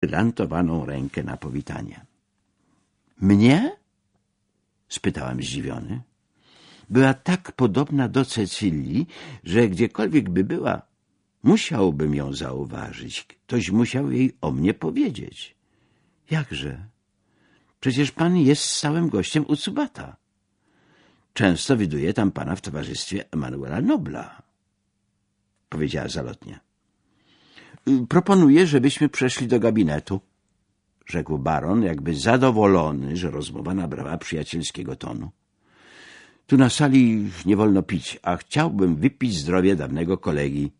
brylantowaną rękę na powitanie. Mnie? spytałem zdziwiony. Była tak podobna do Cecylii, że gdziekolwiek by była, musiałbym ją zauważyć. Ktoś musiał jej o mnie powiedzieć. Jakże? Przecież pan jest stałym gościem u Cubata. Często widuję tam pana w towarzystwie Emanuela Nobla. Powiedziała zalotnie. Proponuję, żebyśmy przeszli do gabinetu, rzekł baron, jakby zadowolony, że rozmowa nabrała przyjacielskiego tonu. Tu na sali nie wolno pić, a chciałbym wypić zdrowie dawnego kolegi.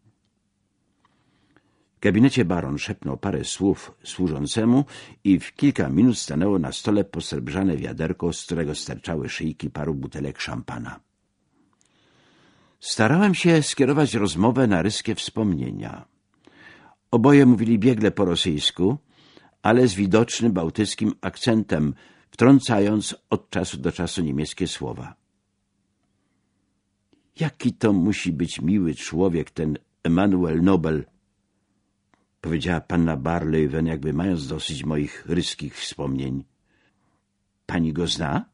W gabinecie baron szepnął parę słów służącemu i w kilka minut stanęło na stole posrebrzane wiaderko, z którego sterczały szyjki paru butelek szampana. Starałem się skierować rozmowę na ryskie wspomnienia. Oboje mówili biegle po rosyjsku, ale z widocznym bałtyckim akcentem, wtrącając od czasu do czasu niemieckie słowa. Jaki to musi być miły człowiek, ten Emanuel Nobel, powiedziała panna Barleyven, jakby mając dosyć moich ryskich wspomnień. Pani go zna?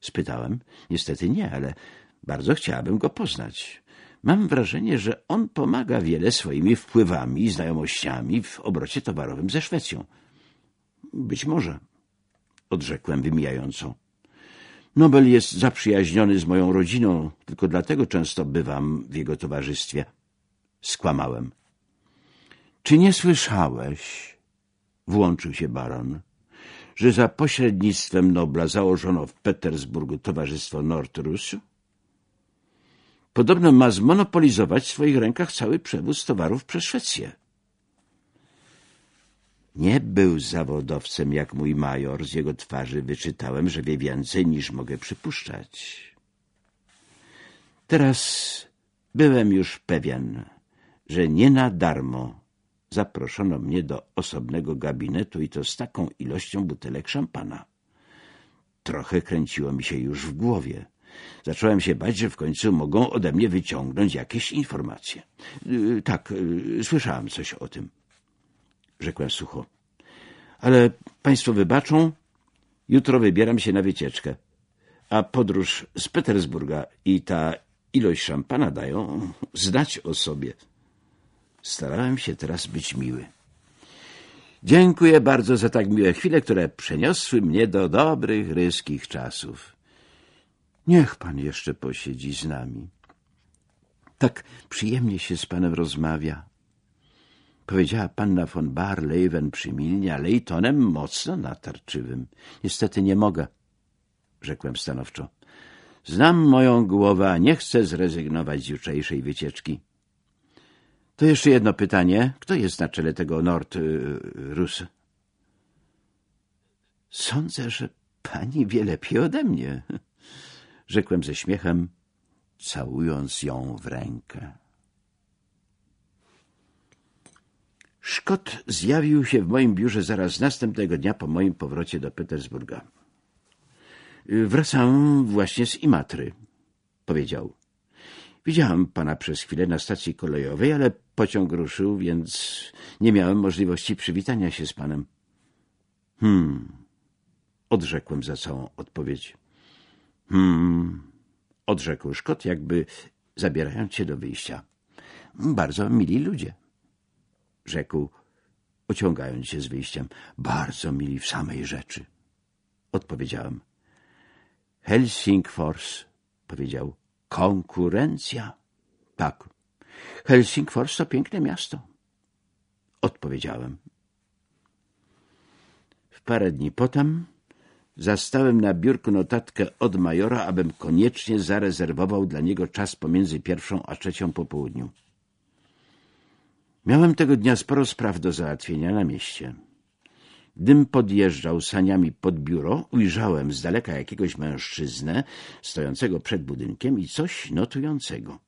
spytałem. Niestety nie, ale bardzo chciałabym go poznać. Mam wrażenie, że on pomaga wiele swoimi wpływami i znajomościami w obrocie towarowym ze Szwecją. Być może, odrzekłem wymijająco. Nobel jest zaprzyjaźniony z moją rodziną, tylko dlatego często bywam w jego towarzystwie. Skłamałem. Czy nie słyszałeś, włączył się baron, że za pośrednictwem Nobla założono w Petersburgu Towarzystwo Nordrusu? Podobno ma zmonopolizować w swoich rękach cały przewóz towarów przez Szwecję. Nie był zawodowcem jak mój major. Z jego twarzy wyczytałem, że wie więcej niż mogę przypuszczać. Teraz byłem już pewien, że nie na darmo zaproszono mnie do osobnego gabinetu i to z taką ilością butelek szampana. Trochę kręciło mi się już w głowie. Zacząłem się bać, że w końcu mogą ode mnie wyciągnąć jakieś informacje. Y, tak, y, słyszałem coś o tym rzekłem sucho. Ale państwo wybaczą, jutro wybieram się na wycieczkę, a podróż z Petersburga i ta ilość szampana dają znać o sobie. Starałem się teraz być miły. Dziękuję bardzo za tak miłe chwile, które przeniosły mnie do dobrych, ryskich czasów. Niech pan jeszcze posiedzi z nami. Tak przyjemnie się z panem rozmawia, powiedziała panna von Barleyven przymilnie, ale i tonem mocno natarczywym. Niestety nie mogę, rzekłem stanowczo. Znam moją głowę, a nie chcę zrezygnować z jutrzejszej wycieczki. To jeszcze jedno pytanie. Kto jest na czele tego Nord Rus? Sądzę, że pani wie lepiej ode mnie, rzekłem ze śmiechem, całując ją w rękę. Szkot zjawił się w moim biurze zaraz następnego dnia po moim powrocie do Petersburga. Wracam właśnie z Imatry, powiedział. Widziałam pana przez chwilę na stacji kolejowej, ale pociąg ruszył, więc nie miałem możliwości przywitania się z panem. Hmm, odrzekłem za całą odpowiedź. Hmm, odrzekł Szkot, jakby zabierając się do wyjścia. Bardzo mili ludzie rzekł, ociągając się z wyjściem. Bardzo mili w samej rzeczy. Odpowiedziałem. Helsingfors, powiedział. Konkurencja. Tak. Helsingfors to piękne miasto. Odpowiedziałem. W parę dni potem zastałem na biurku notatkę od majora, abym koniecznie zarezerwował dla niego czas pomiędzy pierwszą a trzecią po południu. Miałem tego dnia sporo spraw do załatwienia na mieście. Gdym podjeżdżał saniami pod biuro, ujrzałem z daleka jakiegoś mężczyznę stojącego przed budynkiem i coś notującego.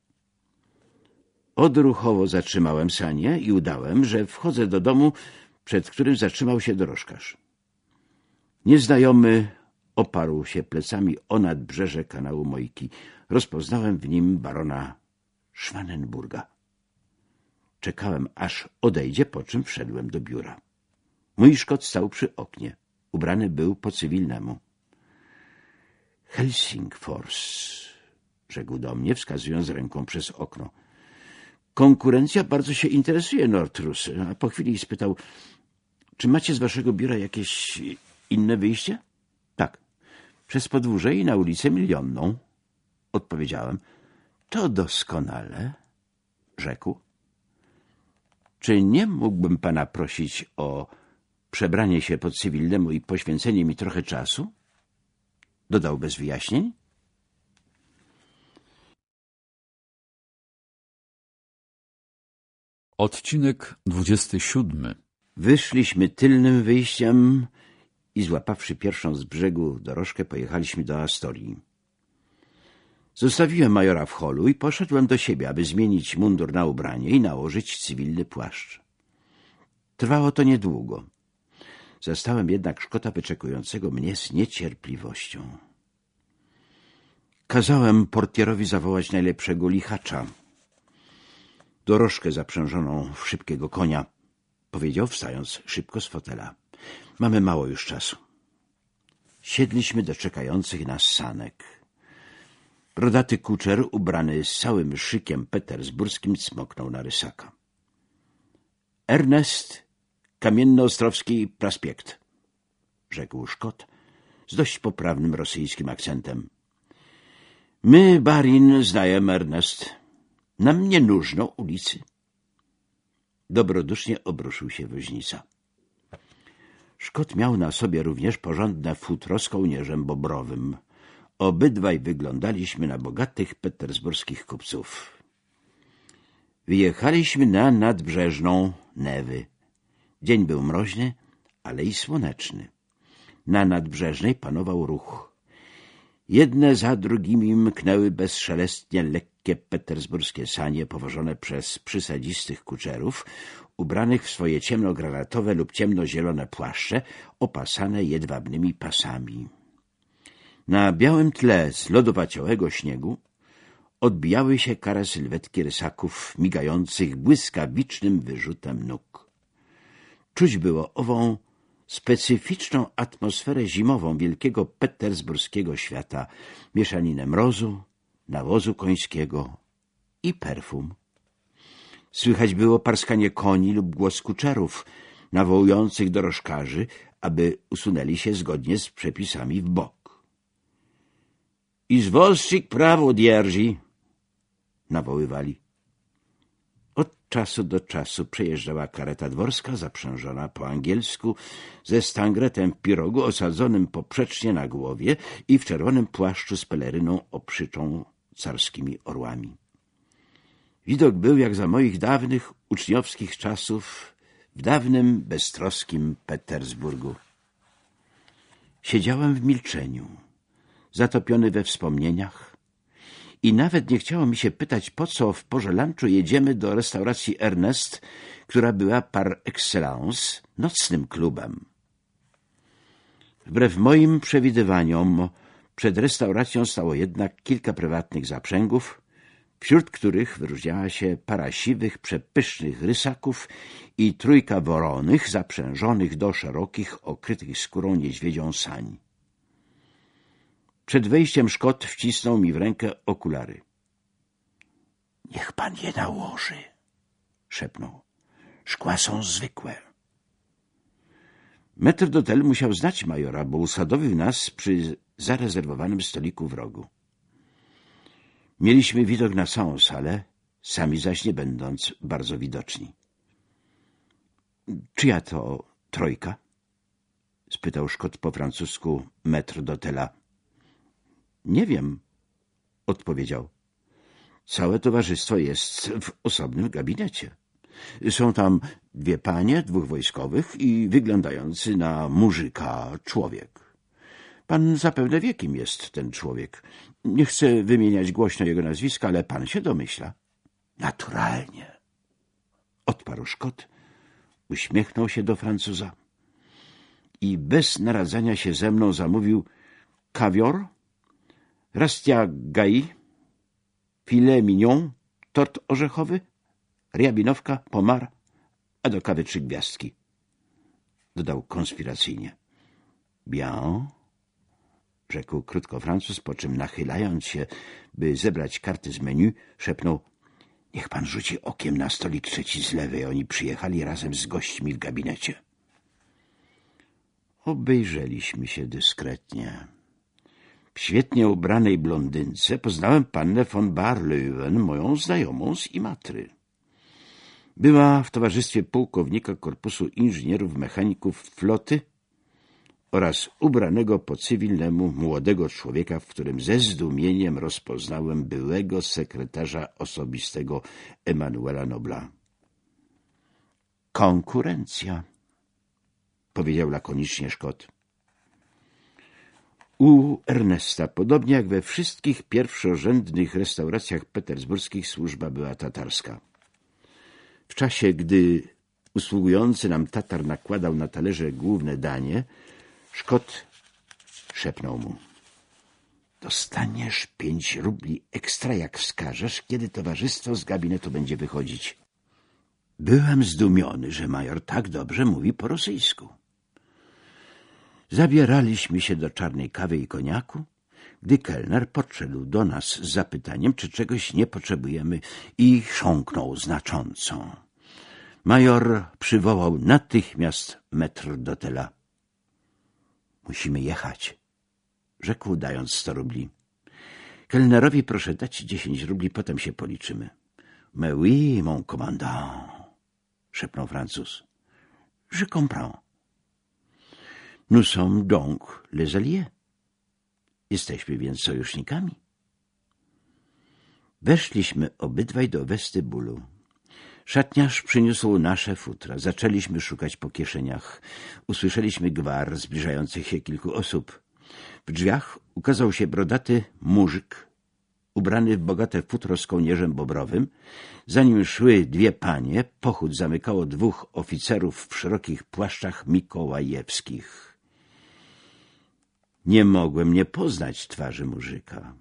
Odruchowo zatrzymałem sanie i udałem, że wchodzę do domu, przed którym zatrzymał się dorożkarz. Nieznajomy oparł się plecami o nadbrzeże kanału Mojki. Rozpoznałem w nim barona Schwanenburga. Czekałem, aż odejdzie, po czym wszedłem do biura. Mój Szkot stał przy oknie. Ubrany był po cywilnemu. Helsingfors, rzekł do mnie, wskazując ręką przez okno. Konkurencja bardzo się interesuje Nortrus, a po chwili spytał, czy macie z waszego biura jakieś inne wyjście? Tak, przez podwórze i na ulicę Milionną, odpowiedziałem. To doskonale, rzekł. Czy nie mógłbym pana prosić o przebranie się pod cywilnemu i poświęcenie mi trochę czasu? Dodał bez wyjaśnień. Odcinek 27 Wyszliśmy tylnym wyjściem i złapawszy pierwszą z brzegu dorożkę pojechaliśmy do Astorii. Zostawiłem majora w holu i poszedłem do siebie, aby zmienić mundur na ubranie i nałożyć cywilny płaszcz. Trwało to niedługo. Zastałem jednak Szkota wyczekującego mnie z niecierpliwością. Kazałem portierowi zawołać najlepszego lichacza. Dorożkę zaprzężoną w szybkiego konia, powiedział, wstając szybko z fotela. Mamy mało już czasu. Siedliśmy do czekających nas sanek. Brodaty kuczer, ubrany z całym szykiem petersburskim, cmoknął na rysaka. Ernest Kamiennoostrowski Praspiekt, rzekł Szkot z dość poprawnym rosyjskim akcentem. My, Barin, znajemy Ernest. Nam nie nóżno ulicy. Dobrodusznie obruszył się woźnica. Szkot miał na sobie również porządne futro z kołnierzem bobrowym. Obydwaj wyglądaliśmy na bogatych petersburskich kupców. Wyjechaliśmy na nadbrzeżną Newy. Dzień był mroźny, ale i słoneczny. Na nadbrzeżnej panował ruch. Jedne za drugimi mknęły bezszelestnie lekkie petersburskie sanie powożone przez przysadzistych kuczerów, ubranych w swoje ciemnogranatowe lub ciemnozielone płaszcze, opasane jedwabnymi pasami. Na białym tle z lodowaciałego śniegu odbijały się kare sylwetki rysaków migających błyskawicznym wyrzutem nóg. Czuć było ową specyficzną atmosferę zimową wielkiego petersburskiego świata, mieszaninę mrozu, nawozu końskiego i perfum. Słychać było parskanie koni lub głos kuczerów, nawołujących dorożkarzy, aby usunęli się zgodnie z przepisami w bok. — Izwolsczyk prawo dzierży! — nawoływali. Od czasu do czasu przejeżdżała kareta dworska zaprzężona po angielsku ze stangretem pirogu osadzonym poprzecznie na głowie i w czerwonym płaszczu z peleryną oprzyczą carskimi orłami. Widok był jak za moich dawnych uczniowskich czasów w dawnym, beztroskim Petersburgu. Siedziałem w milczeniu, zatopiony we wspomnieniach i nawet nie chciało mi się pytać, po co w porze lunchu jedziemy do restauracji Ernest, która była par excellence nocnym klubem. Wbrew moim przewidywaniom przed restauracją stało jednak kilka prywatnych zaprzęgów, wśród których wyróżniała się para siwych, przepysznych rysaków i trójka woronych zaprzężonych do szerokich, okrytych skórą niedźwiedzią sań. Przed wejściem Szkot wcisnął mi w rękę okulary. — Niech pan je nałoży — szepnął. — Szkła są zwykłe. Metr dotel musiał znać majora, bo usadowił nas przy zarezerwowanym stoliku w rogu. Mieliśmy widok na całą salę, sami zaś nie będąc bardzo widoczni. — Czyja to trojka? — spytał Szkot po francusku metr dotela. — Nie wiem — odpowiedział. — Całe towarzystwo jest w osobnym gabinecie. Są tam dwie panie, dwóch wojskowych i wyglądający na mużyka człowiek. Pan zapewne wie, kim jest ten człowiek. Nie chcę wymieniać głośno jego nazwiska, ale pan się domyśla. Naturalnie. Odparł Szkot, uśmiechnął się do Francuza i bez naradzania się ze mną zamówił kawior, rastia gai, filet mignon, tort orzechowy, riabinowka, pomar, a do kawy trzy gwiazdki. dodał konspiracyjnie. Bien, rzekł krótko Francuz, po czym nachylając się, by zebrać karty z menu, szepnął Niech pan rzuci okiem na stolik trzeci z lewej. Oni przyjechali razem z gośćmi w gabinecie. Obejrzeliśmy się dyskretnie. W świetnie ubranej blondynce poznałem pannę von Barleuven, moją znajomą z Imatry. Była w towarzystwie pułkownika Korpusu Inżynierów Mechaników Floty oraz ubranego po cywilnemu młodego człowieka, w którym ze zdumieniem rozpoznałem byłego sekretarza osobistego Emanuela Nobla. Konkurencja, powiedział lakonicznie Szkot. U Ernesta, podobnie jak we wszystkich pierwszorzędnych restauracjach petersburskich, służba była tatarska. W czasie, gdy usługujący nam Tatar nakładał na talerze główne danie, Szkot szepnął mu. Dostaniesz pięć rubli ekstra, jak wskażesz, kiedy towarzystwo z gabinetu będzie wychodzić. Byłem zdumiony, że major tak dobrze mówi po rosyjsku. Zabieraliśmy się do czarnej kawy i koniaku, gdy kelner podszedł do nas z zapytaniem, czy czegoś nie potrzebujemy i chrząknął znacząco. Major przywołał natychmiast metr do tela. Musimy jechać, rzekł dając sto rubli. Kelnerowi proszę dać dziesięć rubli, potem się policzymy. Mais oui, mon commandant, szepnął Francuz. Je comprends. Nous sommes donc les alliés. Jesteśmy więc sojusznikami. Weszliśmy obydwaj do westybulu. Szatniarz przyniósł nasze futra. Zaczęliśmy szukać po kieszeniach. Usłyszeliśmy gwar zbliżających się kilku osób. W drzwiach ukazał się brodaty murzyk, ubrany w bogate futro z kołnierzem bobrowym. Za nim szły dwie panie. Pochód zamykało dwóch oficerów w szerokich płaszczach mikołajewskich. Nie mogłem nie poznać twarzy murzyka.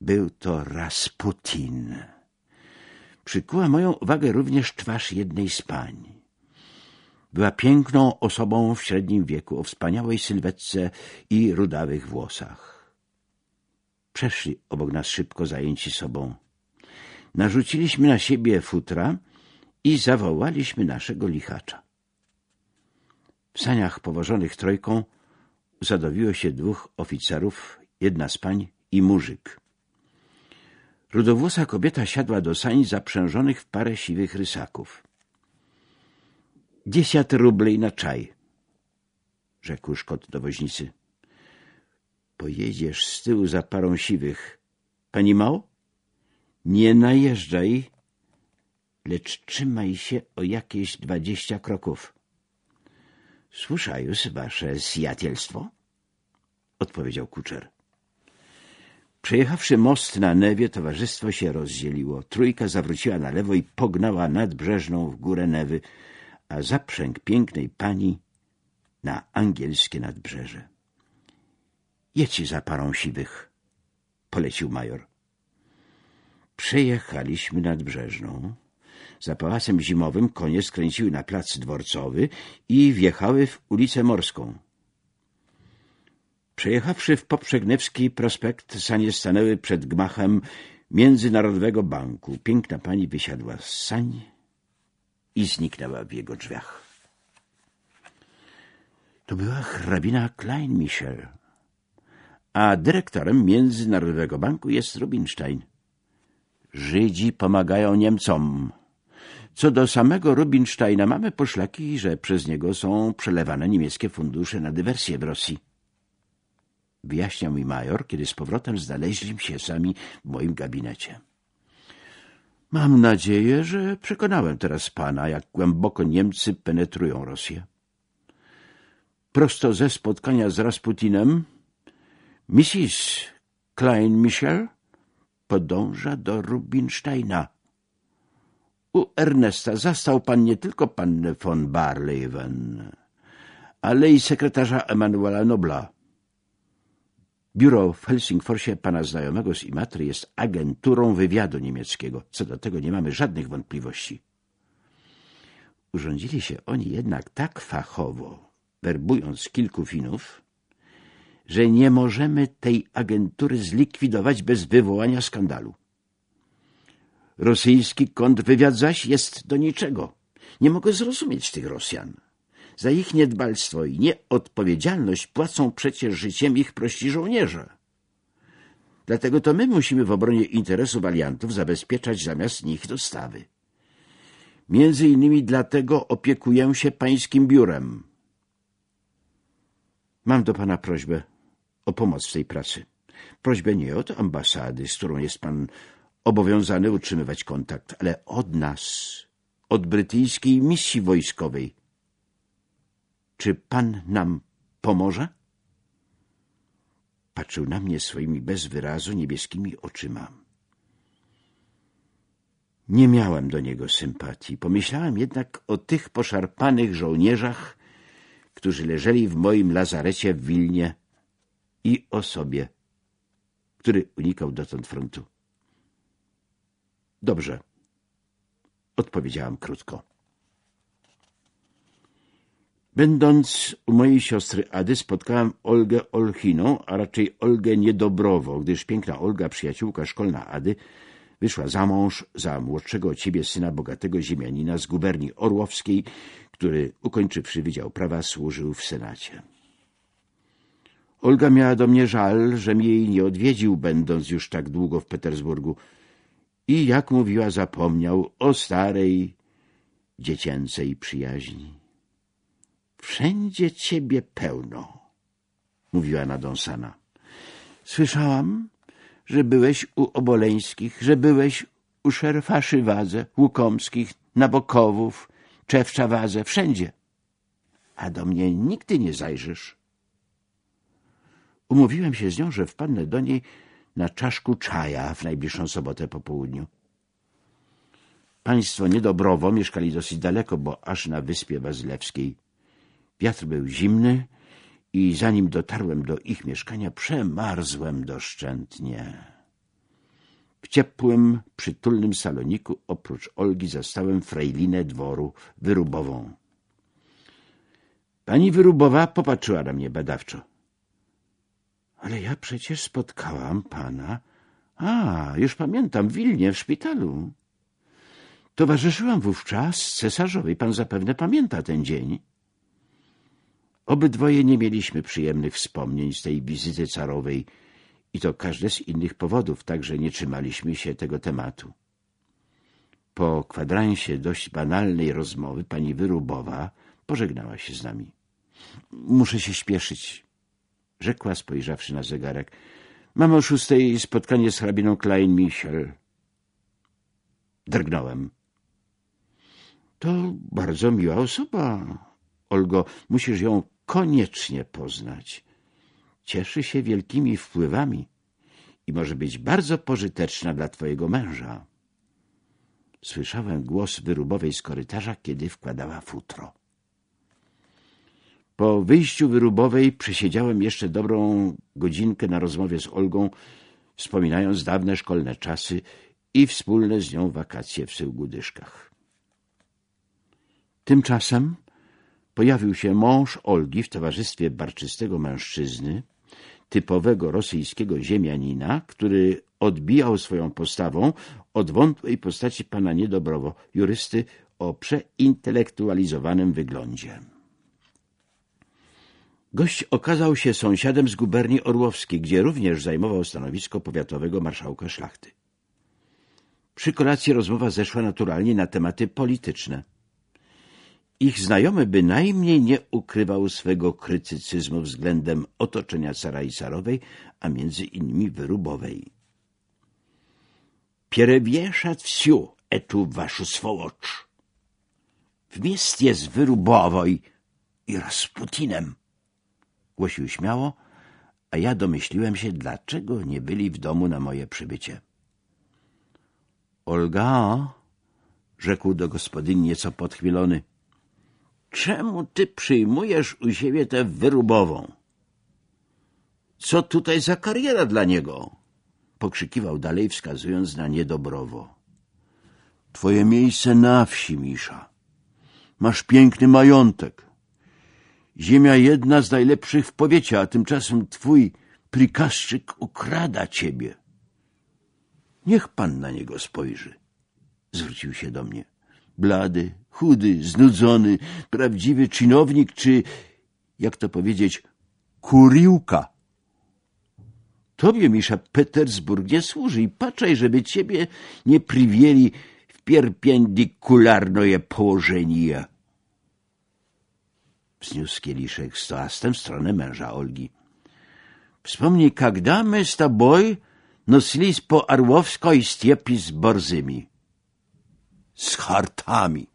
Był to Rasputin przykuła moją uwagę również twarz jednej z pań. Była piękną osobą w średnim wieku, o wspaniałej sylwetce i rudawych włosach. Przeszli obok nas szybko zajęci sobą. Narzuciliśmy na siebie futra i zawołaliśmy naszego lichacza. W saniach powożonych trojką zadowiło się dwóch oficerów, jedna z pań i murzyk. Rudowłosa kobieta siadła do sań zaprzężonych w parę siwych rysaków. — Dziesiąt rubli na czaj — rzekł Szkot do woźnicy. — Pojedziesz z tyłu za parą siwych. Pani Mał? Nie najeżdżaj, lecz trzymaj się o jakieś dwadzieścia kroków. — Słyszajus, wasze zjatielstwo? — odpowiedział kuczer. Przejechawszy most na Newie, towarzystwo się rozdzieliło. Trójka zawróciła na lewo i pognała nadbrzeżną w górę Newy, a zaprzęg pięknej pani na angielskie nadbrzeże. — Jedź za parą siwych — polecił major. Przejechaliśmy nadbrzeżną. Za pałacem zimowym konie skręciły na plac dworcowy i wjechały w ulicę Morską. Przejechawszy w poprzek Newski prospekt, sanie stanęły przed gmachem Międzynarodowego Banku. Piękna pani wysiadła z sań i zniknęła w jego drzwiach. To była hrabina Klein-Michel, a dyrektorem Międzynarodowego Banku jest Rubinstein. Żydzi pomagają Niemcom. Co do samego Rubinsteina mamy poszlaki, że przez niego są przelewane niemieckie fundusze na dywersję w Rosji wyjaśniał mi major, kiedy z powrotem znaleźliśmy się sami w moim gabinecie. Mam nadzieję, że przekonałem teraz pana, jak głęboko Niemcy penetrują Rosję. Prosto ze spotkania z Rasputinem Mrs. Klein-Michel podąża do Rubinsteina. U Ernesta zastał pan nie tylko pannę von Barleyven, ale i sekretarza Emanuela Nobla. Biuro w Helsingforsie pana znajomego z Imatry jest agenturą wywiadu niemieckiego. Co do tego nie mamy żadnych wątpliwości. Urządzili się oni jednak tak fachowo, werbując kilku Finów, że nie możemy tej agentury zlikwidować bez wywołania skandalu. Rosyjski kontrwywiad zaś jest do niczego. Nie mogę zrozumieć tych Rosjan. Za ich niedbalstwo i nieodpowiedzialność płacą przecież życiem ich prości żołnierze. Dlatego to my musimy w obronie interesów aliantów zabezpieczać zamiast nich dostawy. Między innymi dlatego opiekuję się pańskim biurem. Mam do pana prośbę o pomoc w tej pracy. Prośbę nie od ambasady, z którą jest pan obowiązany utrzymywać kontakt, ale od nas, od brytyjskiej misji wojskowej. Czy pan nam pomoże? Patrzył na mnie swoimi bez wyrazu niebieskimi oczyma. Nie miałem do niego sympatii. Pomyślałem jednak o tych poszarpanych żołnierzach, którzy leżeli w moim lazarecie w Wilnie i o sobie, który unikał dotąd frontu. Dobrze, odpowiedziałam krótko. Będąc u mojej siostry Ady spotkałem Olgę Olchiną, a raczej Olgę Niedobrowo, gdyż piękna Olga, przyjaciółka szkolna Ady, wyszła za mąż za młodszego od siebie syna bogatego ziemianina z guberni orłowskiej, który ukończywszy Wydział Prawa służył w Senacie. Olga miała do mnie żal, żem jej nie odwiedził, będąc już tak długo w Petersburgu i, jak mówiła, zapomniał o starej, dziecięcej przyjaźni. Wszędzie ciebie pełno, mówiła Nadąsana. Słyszałam, że byłeś u Oboleńskich, że byłeś u szerfa Szywadze, Łukomskich, Nabokowów, Czewcza Wadze, wszędzie. A do mnie nigdy nie zajrzysz. Umówiłem się z nią, że wpadnę do niej na czaszku czaja w najbliższą sobotę po południu. Państwo niedobrowo mieszkali dosyć daleko, bo aż na wyspie Bazylewskiej. Wiatr był zimny i zanim dotarłem do ich mieszkania, przemarzłem doszczętnie. W ciepłym, przytulnym saloniku oprócz Olgi zastałem frejlinę dworu wyrubową. Pani wyrubowa popatrzyła na mnie badawczo. Ale ja przecież spotkałam pana. A, już pamiętam, w Wilnie, w szpitalu. Towarzyszyłam wówczas cesarzowi. Pan zapewne pamięta ten dzień. Obydwoje nie mieliśmy przyjemnych wspomnień z tej wizyty carowej i to każde z innych powodów, także nie trzymaliśmy się tego tematu. Po kwadransie dość banalnej rozmowy pani Wyrubowa pożegnała się z nami. Muszę się śpieszyć, rzekła spojrzawszy na zegarek. Mam o szóstej spotkanie z hrabiną Klein-Michel. Drgnąłem. To bardzo miła osoba, Olgo. Musisz ją koniecznie poznać. Cieszy się wielkimi wpływami i może być bardzo pożyteczna dla twojego męża. Słyszałem głos wyrubowej z korytarza, kiedy wkładała futro. Po wyjściu wyrubowej przesiedziałem jeszcze dobrą godzinkę na rozmowie z Olgą, wspominając dawne szkolne czasy i wspólne z nią wakacje w Syłgudyszkach. Tymczasem pojawił się mąż Olgi w towarzystwie barczystego mężczyzny, typowego rosyjskiego ziemianina, który odbijał swoją postawą od wątłej postaci pana Niedobrowo, jurysty o przeintelektualizowanym wyglądzie. Gość okazał się sąsiadem z guberni orłowskiej, gdzie również zajmował stanowisko powiatowego marszałka szlachty. Przy kolacji rozmowa zeszła naturalnie na tematy polityczne. Ich znajomy bynajmniej nie ukrywał swego krytycyzmu względem otoczenia carowej, a między innymi wyrubowej. Pierewieszat wsiu, etu waszu swołocz. W mieście z wyrubowoj i Rasputinem głosił śmiało, a ja domyśliłem się, dlaczego nie byli w domu na moje przybycie. Olga, rzekł do gospodyni nieco podchmielony, czemu ty przyjmujesz u siebie tę wyrubową? Co tutaj za kariera dla niego? Pokrzykiwał dalej, wskazując na niedobrowo. Twoje miejsce na wsi, Misza. Masz piękny majątek. Ziemia jedna z najlepszych w powiecie, a tymczasem twój prikazczyk okrada ciebie. Niech pan na niego spojrzy. Zwrócił się do mnie. Blady, chudy, znudzony, prawdziwy czynownik, czy, jak to powiedzieć, kuriłka. Tobie, Misza, Petersburg nie służy i patrzaj, żeby ciebie nie przywieli w perpendikularne położenie. Wzniósł kieliszek z toastem w stronę męża Olgi. Wspomnij, когда my z tobой noslись po Arłowskiej stiepi z borzymi. Z hartami.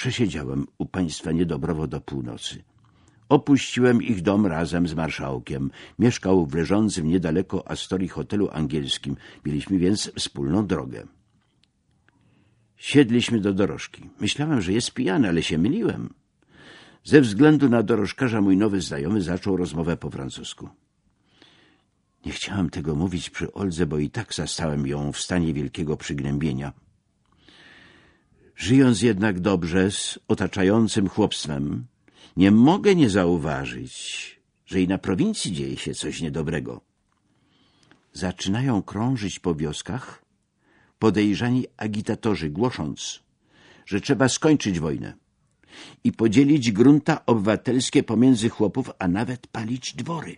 Przesiedziałem u państwa niedobrowo do północy. Opuściłem ich dom razem z marszałkiem. Mieszkał w leżącym niedaleko Astorii hotelu angielskim. Mieliśmy więc wspólną drogę. Siedliśmy do dorożki. Myślałem, że jest pijany, ale się myliłem. Ze względu na dorożkarza mój nowy znajomy zaczął rozmowę po francusku. Nie chciałem tego mówić przy Oldze, bo i tak zastałem ją w stanie wielkiego przygnębienia. Żyjąc jednak dobrze z otaczającym chłopstwem, nie mogę nie zauważyć, że i na prowincji dzieje się coś niedobrego. Zaczynają krążyć po wioskach podejrzani agitatorzy, głosząc, że trzeba skończyć wojnę i podzielić grunta obywatelskie pomiędzy chłopów, a nawet palić dwory.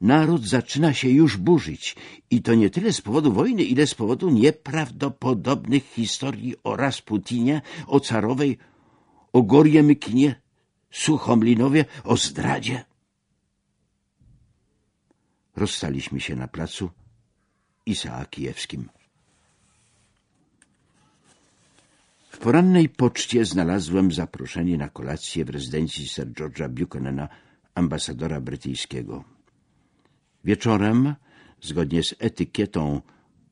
Naród zaczyna się już burzyć i to nie tyle z powodu wojny, ile z powodu nieprawdopodobnych historii o Rasputinie, o Carowej, o Gorje Suchomlinowie, o zdradzie. Rozstaliśmy się na placu Isaakijewskim. W porannej poczcie znalazłem zaproszenie na kolację w rezydencji Sir George'a Buchanana, ambasadora brytyjskiego. Wieczorem, zgodnie z etykietą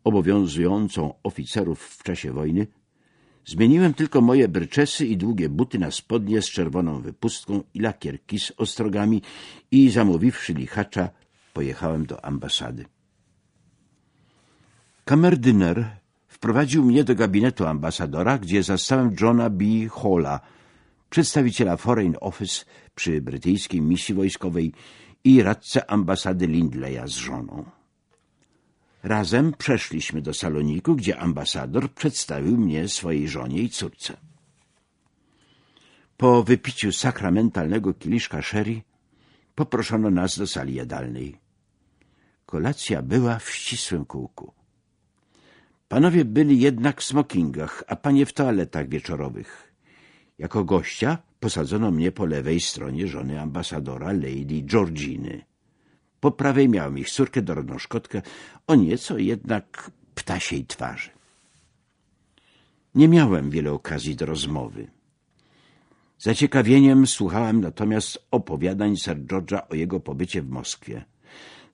obowiązującą oficerów w czasie wojny, zmieniłem tylko moje bryczesy i długie buty na spodnie z czerwoną wypustką i lakierki z ostrogami i zamówiwszy lichacza, pojechałem do ambasady. Kamerdyner wprowadził mnie do gabinetu ambasadora, gdzie zastałem Johna B. Halla, przedstawiciela Foreign Office przy brytyjskiej misji wojskowej i radcę ambasady Lindleya z żoną. Razem przeszliśmy do saloniku, gdzie ambasador przedstawił mnie swojej żonie i córce. Po wypiciu sakramentalnego kieliszka sherry poproszono nas do sali jadalnej. Kolacja była w ścisłym kółku. Panowie byli jednak w smokingach, a panie w toaletach wieczorowych. Jako gościa posadzono mnie po lewej stronie żony ambasadora, Lady Georginy. Po prawej miałem ich córkę Doronoszkotkę, o nieco jednak ptasiej twarzy. Nie miałem wiele okazji do rozmowy. Zaciekawieniem słuchałem natomiast opowiadań Sir George'a o jego pobycie w Moskwie.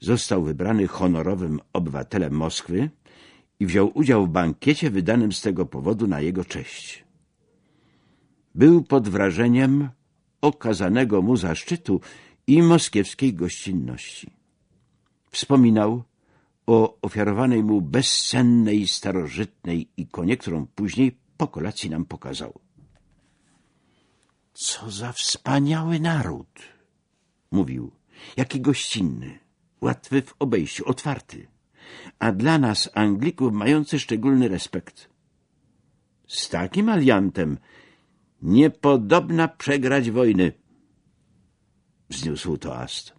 Został wybrany honorowym obywatelem Moskwy i wziął udział w bankiecie wydanym z tego powodu na jego cześć. Był pod wrażeniem okazanego mu zaszczytu i moskiewskiej gościnności. Wspominał o ofiarowanej mu bezcennej, starożytnej ikonie, którą później po kolacji nam pokazał. Co za wspaniały naród! Mówił. Jaki gościnny, łatwy w obejściu, otwarty a dla nas, Anglików, mający szczególny respekt. Z takim aliantem niepodobna przegrać wojny, wzniósł toast.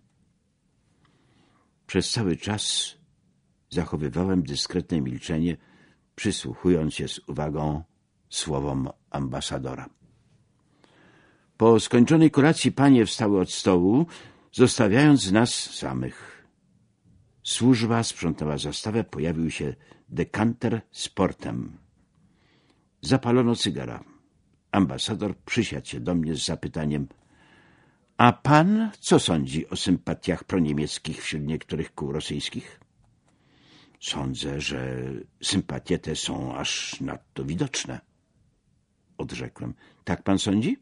Przez cały czas zachowywałem dyskretne milczenie, przysłuchując się z uwagą słowom ambasadora. Po skończonej kolacji panie wstały od stołu, zostawiając nas samych. Służba sprzątała zastawę, pojawił się dekanter z portem. Zapalono cygara. Ambasador przysiadł się do mnie z zapytaniem — A pan co sądzi o sympatiach proniemieckich wśród niektórych kół rosyjskich? — Sądzę, że sympatie te są aż nadto widoczne — odrzekłem. — Tak pan sądzi?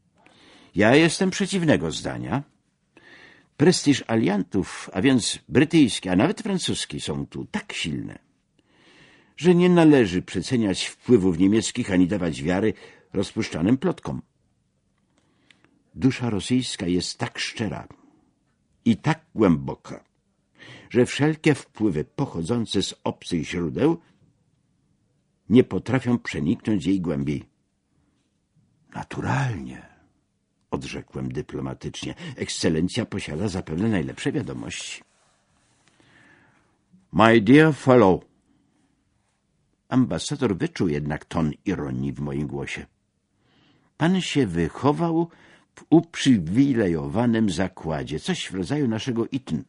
— Ja jestem przeciwnego zdania — Prestiż aliantów, a więc brytyjski, a nawet francuski są tu tak silne, że nie należy przeceniać wpływów niemieckich ani dawać wiary rozpuszczanym plotkom. Dusza rosyjska jest tak szczera i tak głęboka, że wszelkie wpływy pochodzące z obcych źródeł nie potrafią przeniknąć jej głębiej. Naturalnie, odrzekłem dyplomatycznie. Ekscelencja posiada zapewne najlepsze wiadomości. My dear fellow. Ambasador wyczuł jednak ton ironii w moim głosie. Pan się wychował w uprzywilejowanym zakładzie, coś w rodzaju naszego Eton.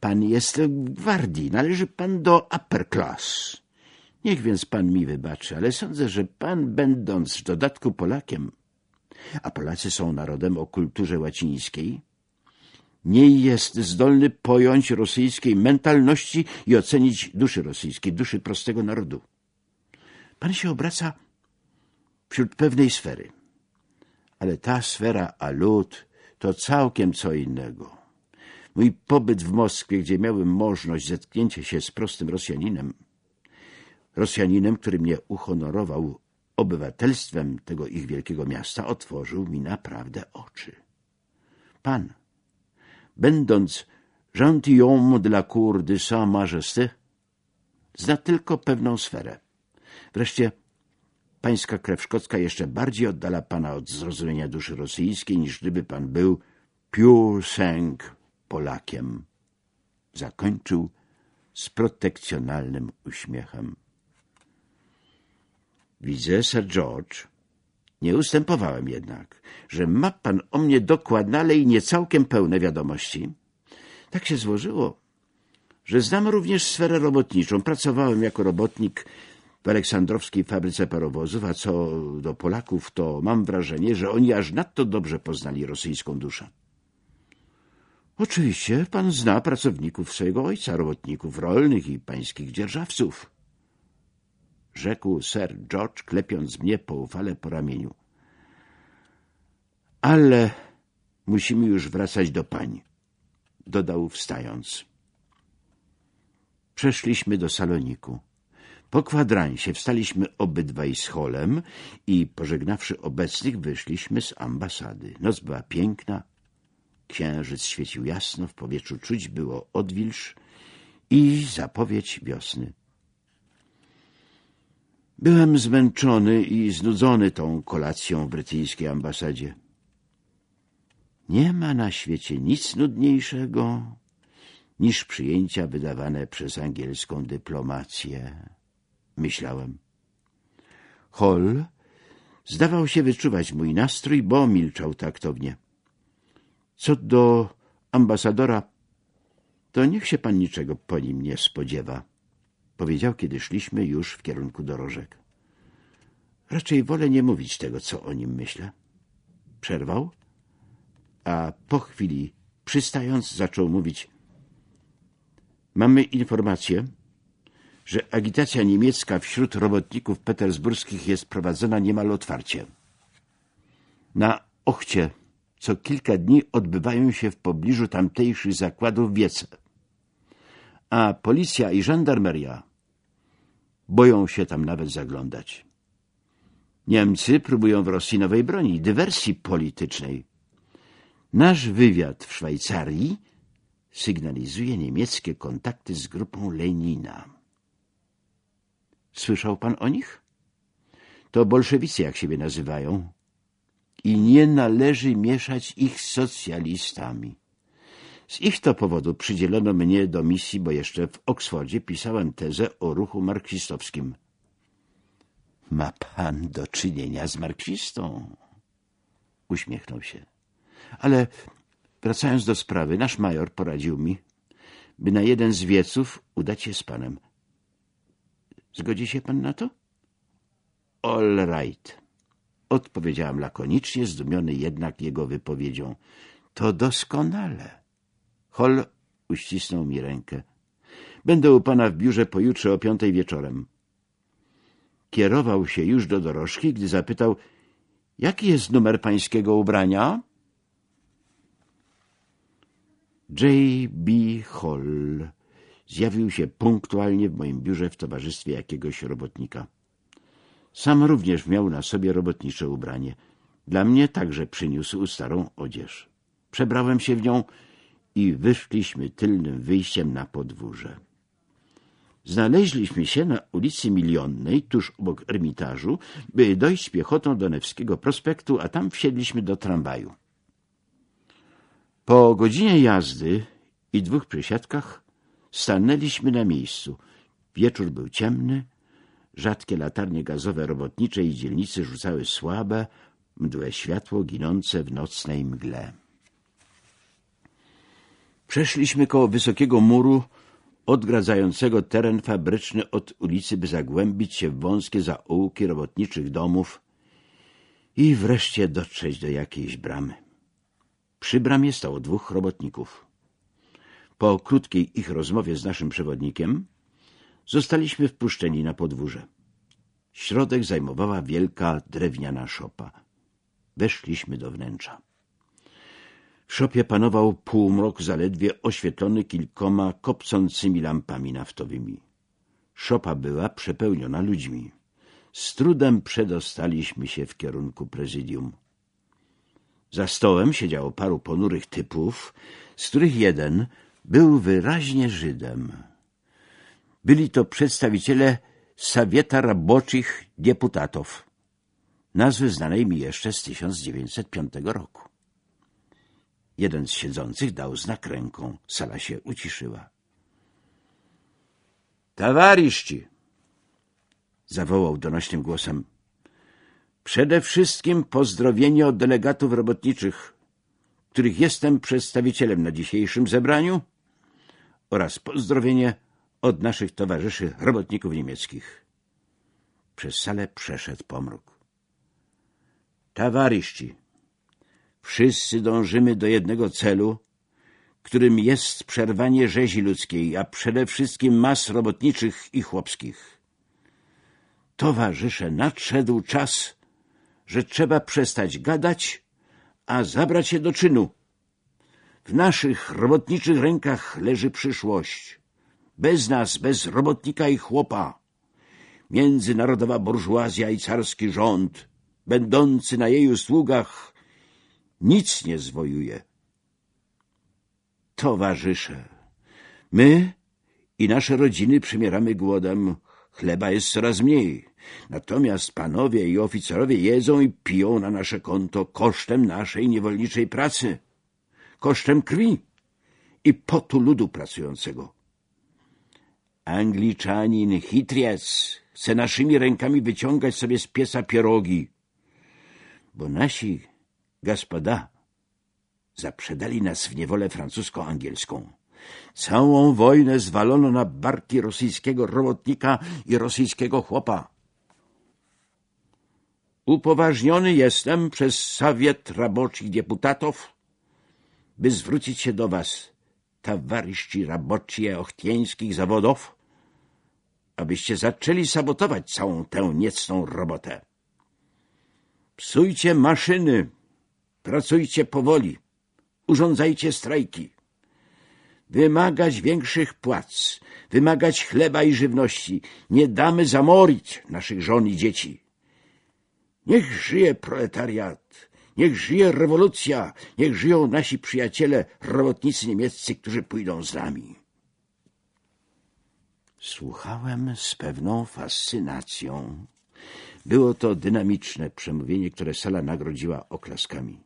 Pan jest w gwardii, należy pan do upper class. Niech więc pan mi wybaczy, ale sądzę, że pan, będąc w dodatku Polakiem, a Polacy są narodem o kulturze łacińskiej, nie jest zdolny pojąć rosyjskiej mentalności i ocenić duszy rosyjskiej, duszy prostego narodu. Pan się obraca wśród pewnej sfery, ale ta sfera a lud to całkiem co innego. Mój pobyt w Moskwie, gdzie miałem możliwość zetknięcia się z prostym Rosjaninem, Rosjaninem, który mnie uhonorował obywatelstwem tego ich wielkiego miasta, otworzył mi naprawdę oczy. Pan, będąc gentilhomme de la cour de sa majesté, zna tylko pewną sferę. Wreszcie pańska krew szkocka jeszcze bardziej oddala pana od zrozumienia duszy rosyjskiej, niż gdyby pan był pure sang Polakiem. Zakończył z protekcjonalnym uśmiechem. Widzę, Sir George, nie ustępowałem jednak, że ma pan o mnie dokładne, ale i niecałkiem pełne wiadomości. Tak się złożyło, że znam również sferę robotniczą. Pracowałem jako robotnik w aleksandrowskiej fabryce parowozów, a co do Polaków, to mam wrażenie, że oni aż nadto dobrze poznali rosyjską duszę. Oczywiście pan zna pracowników swojego ojca, robotników rolnych i pańskich dzierżawców rzekł Sir George, klepiąc mnie poufale po ramieniu. Ale musimy już wracać do pań, dodał wstając. Przeszliśmy do saloniku. Po kwadransie wstaliśmy obydwaj z holem i, pożegnawszy obecnych, wyszliśmy z ambasady. Noc była piękna, księżyc świecił jasno, w powietrzu czuć było odwilż i zapowiedź wiosny. Byłem zmęczony i znudzony tą kolacją w brytyjskiej ambasadzie. Nie ma na świecie nic nudniejszego niż przyjęcia wydawane przez angielską dyplomację, myślałem. Hall zdawał się wyczuwać mój nastrój, bo milczał taktownie. Co do ambasadora, to niech się pan niczego po nim nie spodziewa powiedział, kiedy szliśmy już w kierunku dorożek. Raczej wolę nie mówić tego, co o nim myślę. Przerwał, a po chwili, przystając, zaczął mówić. Mamy informację, że agitacja niemiecka wśród robotników petersburskich jest prowadzona niemal otwarcie. Na Ochcie co kilka dni odbywają się w pobliżu tamtejszych zakładów wiece, a policja i żandarmeria Boją się tam nawet zaglądać. Niemcy próbują w Rosji nowej broni, dywersji politycznej. Nasz wywiad w Szwajcarii sygnalizuje niemieckie kontakty z grupą Lenina. Słyszał pan o nich? To bolszewicy, jak siebie nazywają. I nie należy mieszać ich z socjalistami. Z ich to powodu przydzielono mnie do misji, bo jeszcze w Oksfordzie pisałem tezę o ruchu marksistowskim. Ma pan do czynienia z marksistą? Uśmiechnął się. Ale wracając do sprawy, nasz major poradził mi, by na jeden z wieców udać się z panem. Zgodzi się pan na to? All right. Odpowiedziałem lakonicznie, zdumiony jednak jego wypowiedzią. To doskonale. Hol uścisnął mi rękę. Będę u pana w biurze pojutrze o piątej wieczorem. Kierował się już do dorożki, gdy zapytał, jaki jest numer pańskiego ubrania? J.B. Hall zjawił się punktualnie w moim biurze w towarzystwie jakiegoś robotnika. Sam również miał na sobie robotnicze ubranie. Dla mnie także przyniósł starą odzież. Przebrałem się w nią i wyszliśmy tylnym wyjściem na podwórze. Znaleźliśmy się na ulicy Milionnej, tuż obok Ermitażu, by dojść piechotą do Newskiego Prospektu, a tam wsiedliśmy do tramwaju. Po godzinie jazdy i dwóch przesiadkach stanęliśmy na miejscu. Wieczór był ciemny, rzadkie latarnie gazowe robotniczej dzielnicy rzucały słabe, mdłe światło ginące w nocnej mgle. Przeszliśmy koło wysokiego muru, odgradzającego teren fabryczny od ulicy, by zagłębić się w wąskie zaułki robotniczych domów i wreszcie dotrzeć do jakiejś bramy. Przy bramie stało dwóch robotników. Po krótkiej ich rozmowie z naszym przewodnikiem zostaliśmy wpuszczeni na podwórze. Środek zajmowała wielka drewniana szopa. Weszliśmy do wnętrza. W szopie panował półmrok zaledwie oświetlony kilkoma kopcącymi lampami naftowymi. Szopa była przepełniona ludźmi. Z trudem przedostaliśmy się w kierunku prezydium. Za stołem siedziało paru ponurych typów, z których jeden był wyraźnie Żydem. Byli to przedstawiciele Sawieta Raboczych Deputatów, nazwy znanej mi jeszcze z 1905 roku. Jeden z siedzących dał znak ręką. Sala się uciszyła. Towarzyści! zawołał donośnym głosem. Przede wszystkim pozdrowienie od delegatów robotniczych, których jestem przedstawicielem na dzisiejszym zebraniu oraz pozdrowienie od naszych towarzyszy robotników niemieckich. Przez salę przeszedł pomruk. Towarzyści, wszyscy dążymy do jednego celu, którym jest przerwanie rzezi ludzkiej, a przede wszystkim mas robotniczych i chłopskich. Towarzysze, nadszedł czas, że trzeba przestać gadać, a zabrać się do czynu. W naszych robotniczych rękach leży przyszłość. Bez nas, bez robotnika i chłopa. Międzynarodowa burżuazja i carski rząd, będący na jej usługach, nic nie zwojuje. Towarzysze, my i nasze rodziny przymieramy głodem, chleba jest coraz mniej. Natomiast panowie i oficerowie jedzą i piją na nasze konto kosztem naszej niewolniczej pracy, kosztem krwi i potu ludu pracującego. Angliczanin Hitriec chce naszymi rękami wyciągać sobie z piesa pierogi, bo nasi gospoda zaprzedali nas w niewolę francusko-angielską. Całą wojnę zwalono na barki rosyjskiego robotnika i rosyjskiego chłopa. Upoważniony jestem przez Sowiet Raboczych Deputatów, by zwrócić się do was, towarzyści rabocie ochtieńskich zawodów, abyście zaczęli sabotować całą tę niecną robotę. Psujcie maszyny, pracujcie powoli, urządzajcie strajki. Wymagać większych płac, wymagać chleba i żywności. Nie damy zamorić naszych żon i dzieci. Niech żyje proletariat, niech żyje rewolucja, niech żyją nasi przyjaciele, robotnicy niemieccy, którzy pójdą z nami. Słuchałem z pewną fascynacją. Było to dynamiczne przemówienie, które sala nagrodziła oklaskami.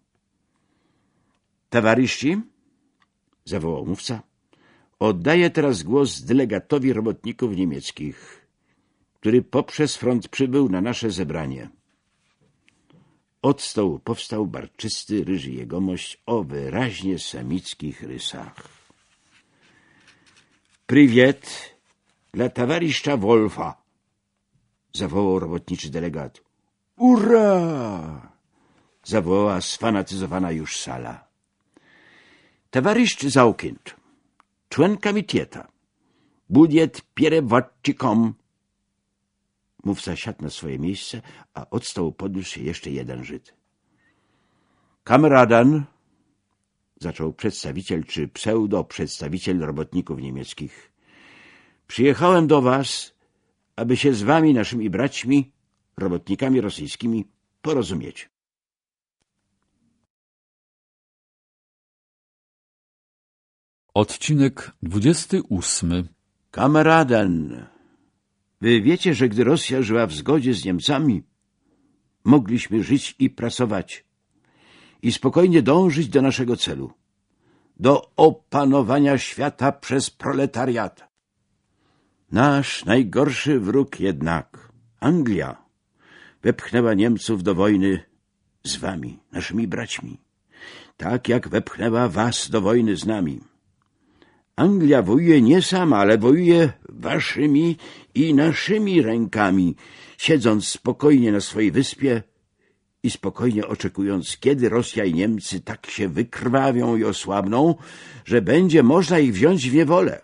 Towarzyści, zawołał mówca, oddaję teraz głos delegatowi robotników niemieckich, który poprzez front przybył na nasze zebranie. Od stołu powstał barczysty, ryży jegomość o wyraźnie semickich rysach. Prywiet dla towarzysza Wolfa, zawołał robotniczy delegat. Ura! zawołała sfanatyzowana już sala. Towarzysz Zaukind, człon komitieta, budiet pierewodczykom. Mówca siadł na swoje miejsce, a od stołu podniósł się jeszcze jeden Żyd. Kamradan, zaczął przedstawiciel czy pseudo-przedstawiciel robotników niemieckich, przyjechałem do was, aby się z wami, naszymi braćmi, robotnikami rosyjskimi, porozumieć. Odcinek 28 Kamradan wy wiecie, że gdy Rosja żyła w zgodzie z Niemcami, mogliśmy żyć i pracować i spokojnie dążyć do naszego celu, do opanowania świata przez proletariat. Nasz najgorszy wróg jednak, Anglia, wepchnęła Niemców do wojny z wami, naszymi braćmi, tak jak wepchnęła was do wojny z nami. Anglia wojuje nie sama, ale wojuje waszymi i naszymi rękami, siedząc spokojnie na swojej wyspie i spokojnie oczekując, kiedy Rosja i Niemcy tak się wykrwawią i osłabną, że będzie można ich wziąć w niewolę.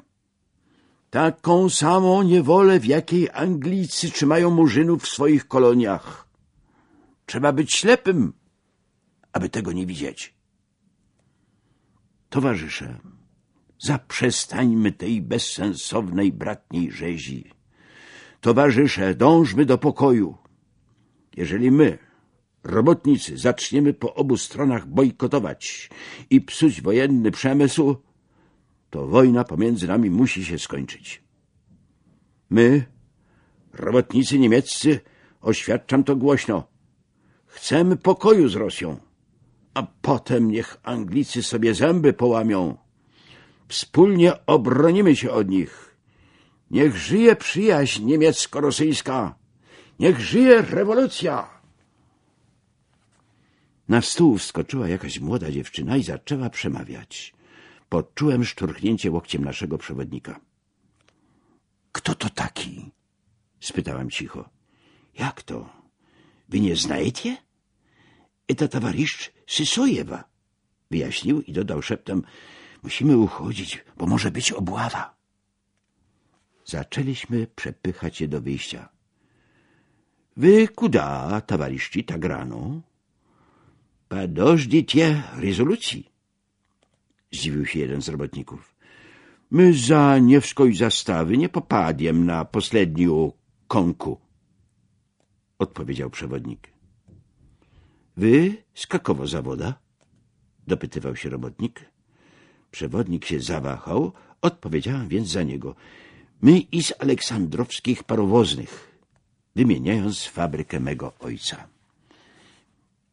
Taką samą niewolę, w jakiej Anglicy trzymają murzynów w swoich koloniach. Trzeba być ślepym, aby tego nie widzieć. Towarzysze, zaprzestańmy tej bezsensownej bratniej rzezi. Towarzysze, dążmy do pokoju. Jeżeli my, robotnicy, zaczniemy po obu stronach bojkotować i psuć wojenny przemysł, to wojna pomiędzy nami musi się skończyć. My, robotnicy niemieccy, oświadczam to głośno, chcemy pokoju z Rosją, a potem niech Anglicy sobie zęby połamią. Wspólnie obronimy się od nich. Niech żyje przyjaźń niemiecko-rosyjska. Niech żyje rewolucja. Na stół wskoczyła jakaś młoda dziewczyna i zaczęła przemawiać. Poczułem szturchnięcie łokciem naszego przewodnika. — Kto to taki? — spytałam cicho. — Jak to? Wy nie znajecie? — To towarzysz Sysojewa — wyjaśnił i dodał szeptem. — Musimy uchodzić, bo może być obława. Zaczęliśmy przepychać je do wyjścia. — Wy kuda, towarzyszci, tak rano? — Подождите rezolucji zdziwił się jeden z robotników. My za Niewskoj zastawy nie popadiem na posledniu konku, odpowiedział przewodnik. Wy z kakowo zawoda? dopytywał się robotnik. Przewodnik się zawahał, odpowiedziałem więc za niego. My i z aleksandrowskich parowoznych, wymieniając fabrykę mego ojca.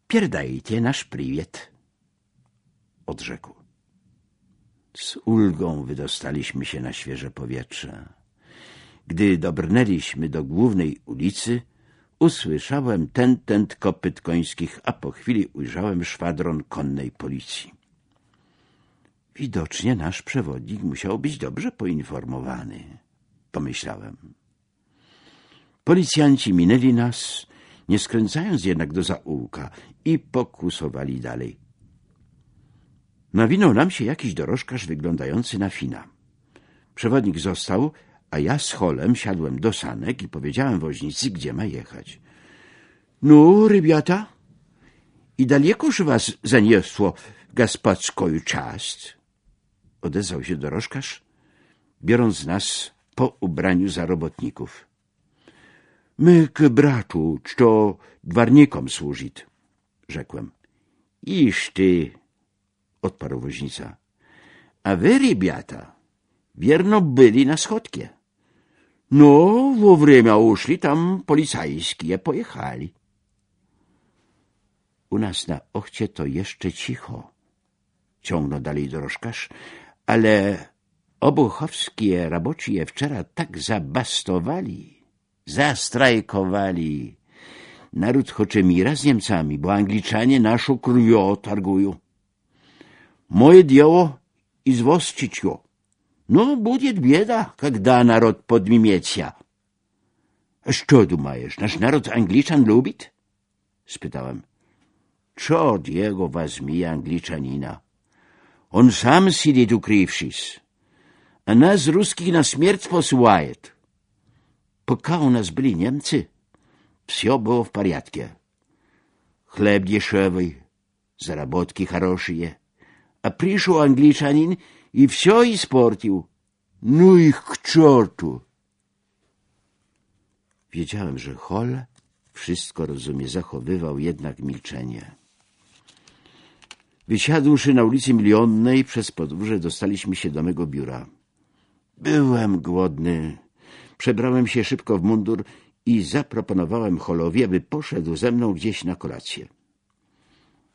Pierdajcie nasz priwiet, odrzekł. Z ulgą wydostaliśmy się na świeże powietrze. Gdy dobrnęliśmy do głównej ulicy, usłyszałem ten tent kopyt końskich, a po chwili ujrzałem szwadron konnej policji. Widocznie nasz przewodnik musiał być dobrze poinformowany, pomyślałem. Policjanci minęli nas, nie skręcając jednak do zaułka i pokusowali dalej. Nawinął nam się jakiś dorożkarz wyglądający na Fina. Przewodnik został, a ja z Holem siadłem do sanek i powiedziałem woźnicy, gdzie ma jechać. — No, rybiata, i daliekoż was zaniosło gospodskoju czast? Odezwał się dorożkarz, biorąc nas po ubraniu za robotników. — My k bratu, co dwarnikom służyć, rzekłem. — Iż ty, odparł woźnica. A wy, rybiata, wierno byli na schodkie. No, wo время uszli, tam policajskie pojechali. U nas na ochcie to jeszcze cicho, ciągnął dalej dorożkarz, ale obuchowskie je wczoraj tak zabastowali, zastrajkowali. Naród chocze mira z Niemcami, bo Angliczanie naszą krwią targują. Moje дело извостить ее. Но будет беда, когда народ поднимется. — Что думаешь, наш народ англичан любит? — спытałem. — Черт его возьми, англичанина. Он сам сидит укрывшись, а нас, русских, на смерть посылает. Пока у нас были немцы, все было в порядке. Хлеб дешевый, заработки хорошие — a przyszł Angliczanин i wsio isportił. No ich k czortu. Wiedziałem, że Hol wszystko rozumie, zachowywał jednak milczenie. Wysiadłszy na ulicy Milionnej, przez podwórze dostaliśmy się do mego biura. Byłem głodny. Przebrałem się szybko w mundur i zaproponowałem Holowi, aby poszedł ze mną gdzieś na kolację.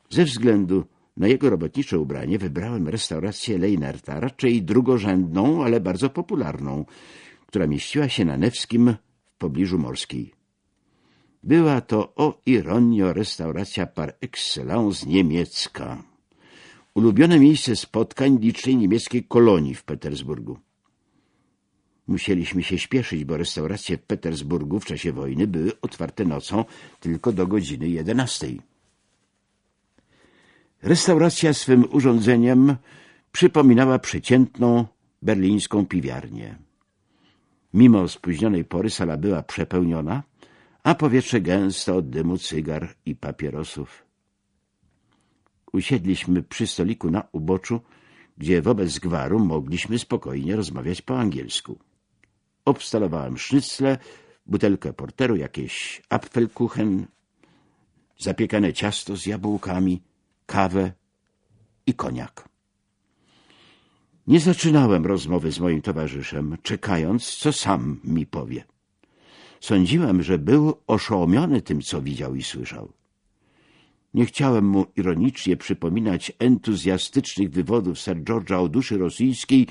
Ze względu na jego robotnicze ubranie wybrałem restaurację Leinerta, raczej drugorzędną, ale bardzo popularną, która mieściła się na Newskim w pobliżu Morskiej. Była to, o ironio, restauracja par excellence niemiecka. Ulubione miejsce spotkań licznej niemieckiej kolonii w Petersburgu. Musieliśmy się śpieszyć, bo restauracje w Petersburgu w czasie wojny były otwarte nocą tylko do godziny jedenastej. Restauracja swym urządzeniem przypominała przeciętną berlińską piwiarnię. Mimo spóźnionej pory sala była przepełniona, a powietrze gęste od dymu cygar i papierosów. Usiedliśmy przy stoliku na uboczu, gdzie wobec gwaru mogliśmy spokojnie rozmawiać po angielsku. Obstalowałem sznycle, butelkę porteru, jakieś apfelkuchen, zapiekane ciasto z jabłkami, kawę i koniak. Nie zaczynałem rozmowy z moim towarzyszem, czekając, co sam mi powie. Sądziłem, że był oszołomiony tym, co widział i słyszał. Nie chciałem mu ironicznie przypominać entuzjastycznych wywodów Sir George'a o duszy rosyjskiej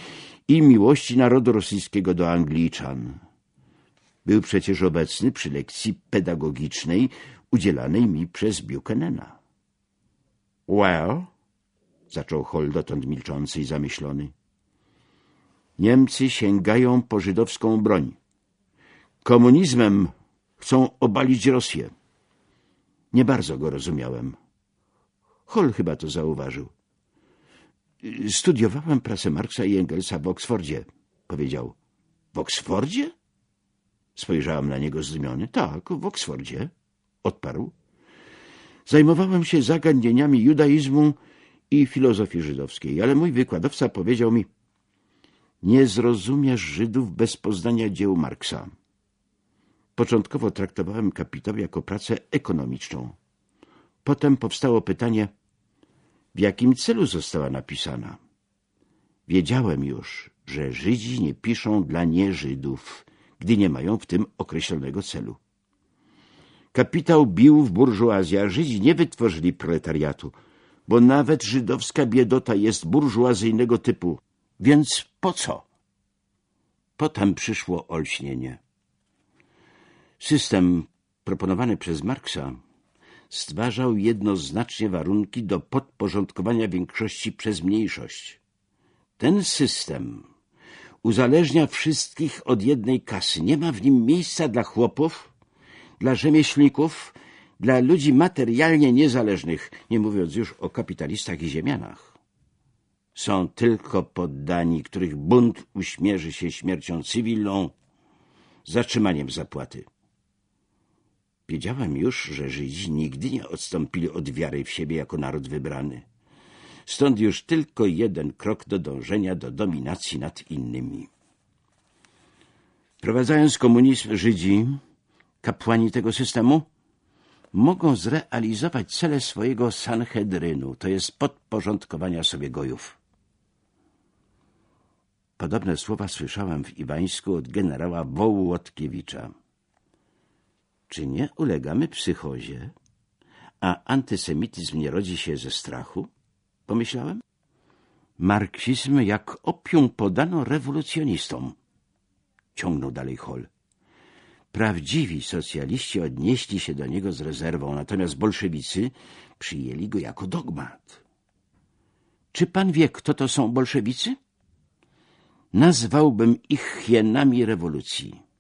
i miłości narodu rosyjskiego do Angliczan. Był przecież obecny przy lekcji pedagogicznej udzielanej mi przez Buchanana. — Well? — zaczął Hall dotąd milczący i zamyślony. — Niemcy sięgają po żydowską broń. Komunizmem chcą obalić Rosję. Nie bardzo go rozumiałem. Hall chyba to zauważył. Studiowałem prasę Marksa i Engelsa w Oksfordzie, powiedział. W Oksfordzie? Spojrzałem na niego zdumiony. Tak, w Oksfordzie, odparł. Zajmowałem się zagadnieniami judaizmu i filozofii żydowskiej, ale mój wykładowca powiedział mi nie zrozumiesz Żydów bez poznania dzieł Marksa. Początkowo traktowałem kapitał jako pracę ekonomiczną. Potem powstało pytanie, w jakim celu została napisana. Wiedziałem już, że Żydzi nie piszą dla nieżydów, gdy nie mają w tym określonego celu. Kapitał bił w burżuazję, a Żydzi nie wytworzyli proletariatu, bo nawet żydowska biedota jest burżuazyjnego typu. Więc po co? Potem przyszło olśnienie. System proponowany przez Marksa stwarzał jednoznacznie warunki do podporządkowania większości przez mniejszość. Ten system uzależnia wszystkich od jednej kasy. Nie ma w nim miejsca dla chłopów, dla rzemieślników, dla ludzi materialnie niezależnych, nie mówiąc już o kapitalistach i ziemianach. Są tylko poddani, których bunt uśmierzy się śmiercią cywilną, zatrzymaniem zapłaty. Wiedziałem już, że Żydzi nigdy nie odstąpili od wiary w siebie jako naród wybrany. Stąd już tylko jeden krok do dążenia do dominacji nad innymi. Wprowadzając komunizm Żydzi, kapłani tego systemu, mogą zrealizować cele swojego Sanhedrynu, to jest podporządkowania sobie gojów. Podobne słowa słyszałem w Iwańsku od generała Wołodkiewicza. Czy nie ulegamy psychozie, a antysemityzm nie rodzi się ze strachu? Pomyślałem. Marksizm jak opium podano rewolucjonistom. Ciągnął dalej Hol. Prawdziwi socjaliści odnieśli się do niego z rezerwą, natomiast bolszewicy przyjęli go jako dogmat. Czy pan wie, kto to są bolszewicy? Nazwałbym ich hienami rewolucji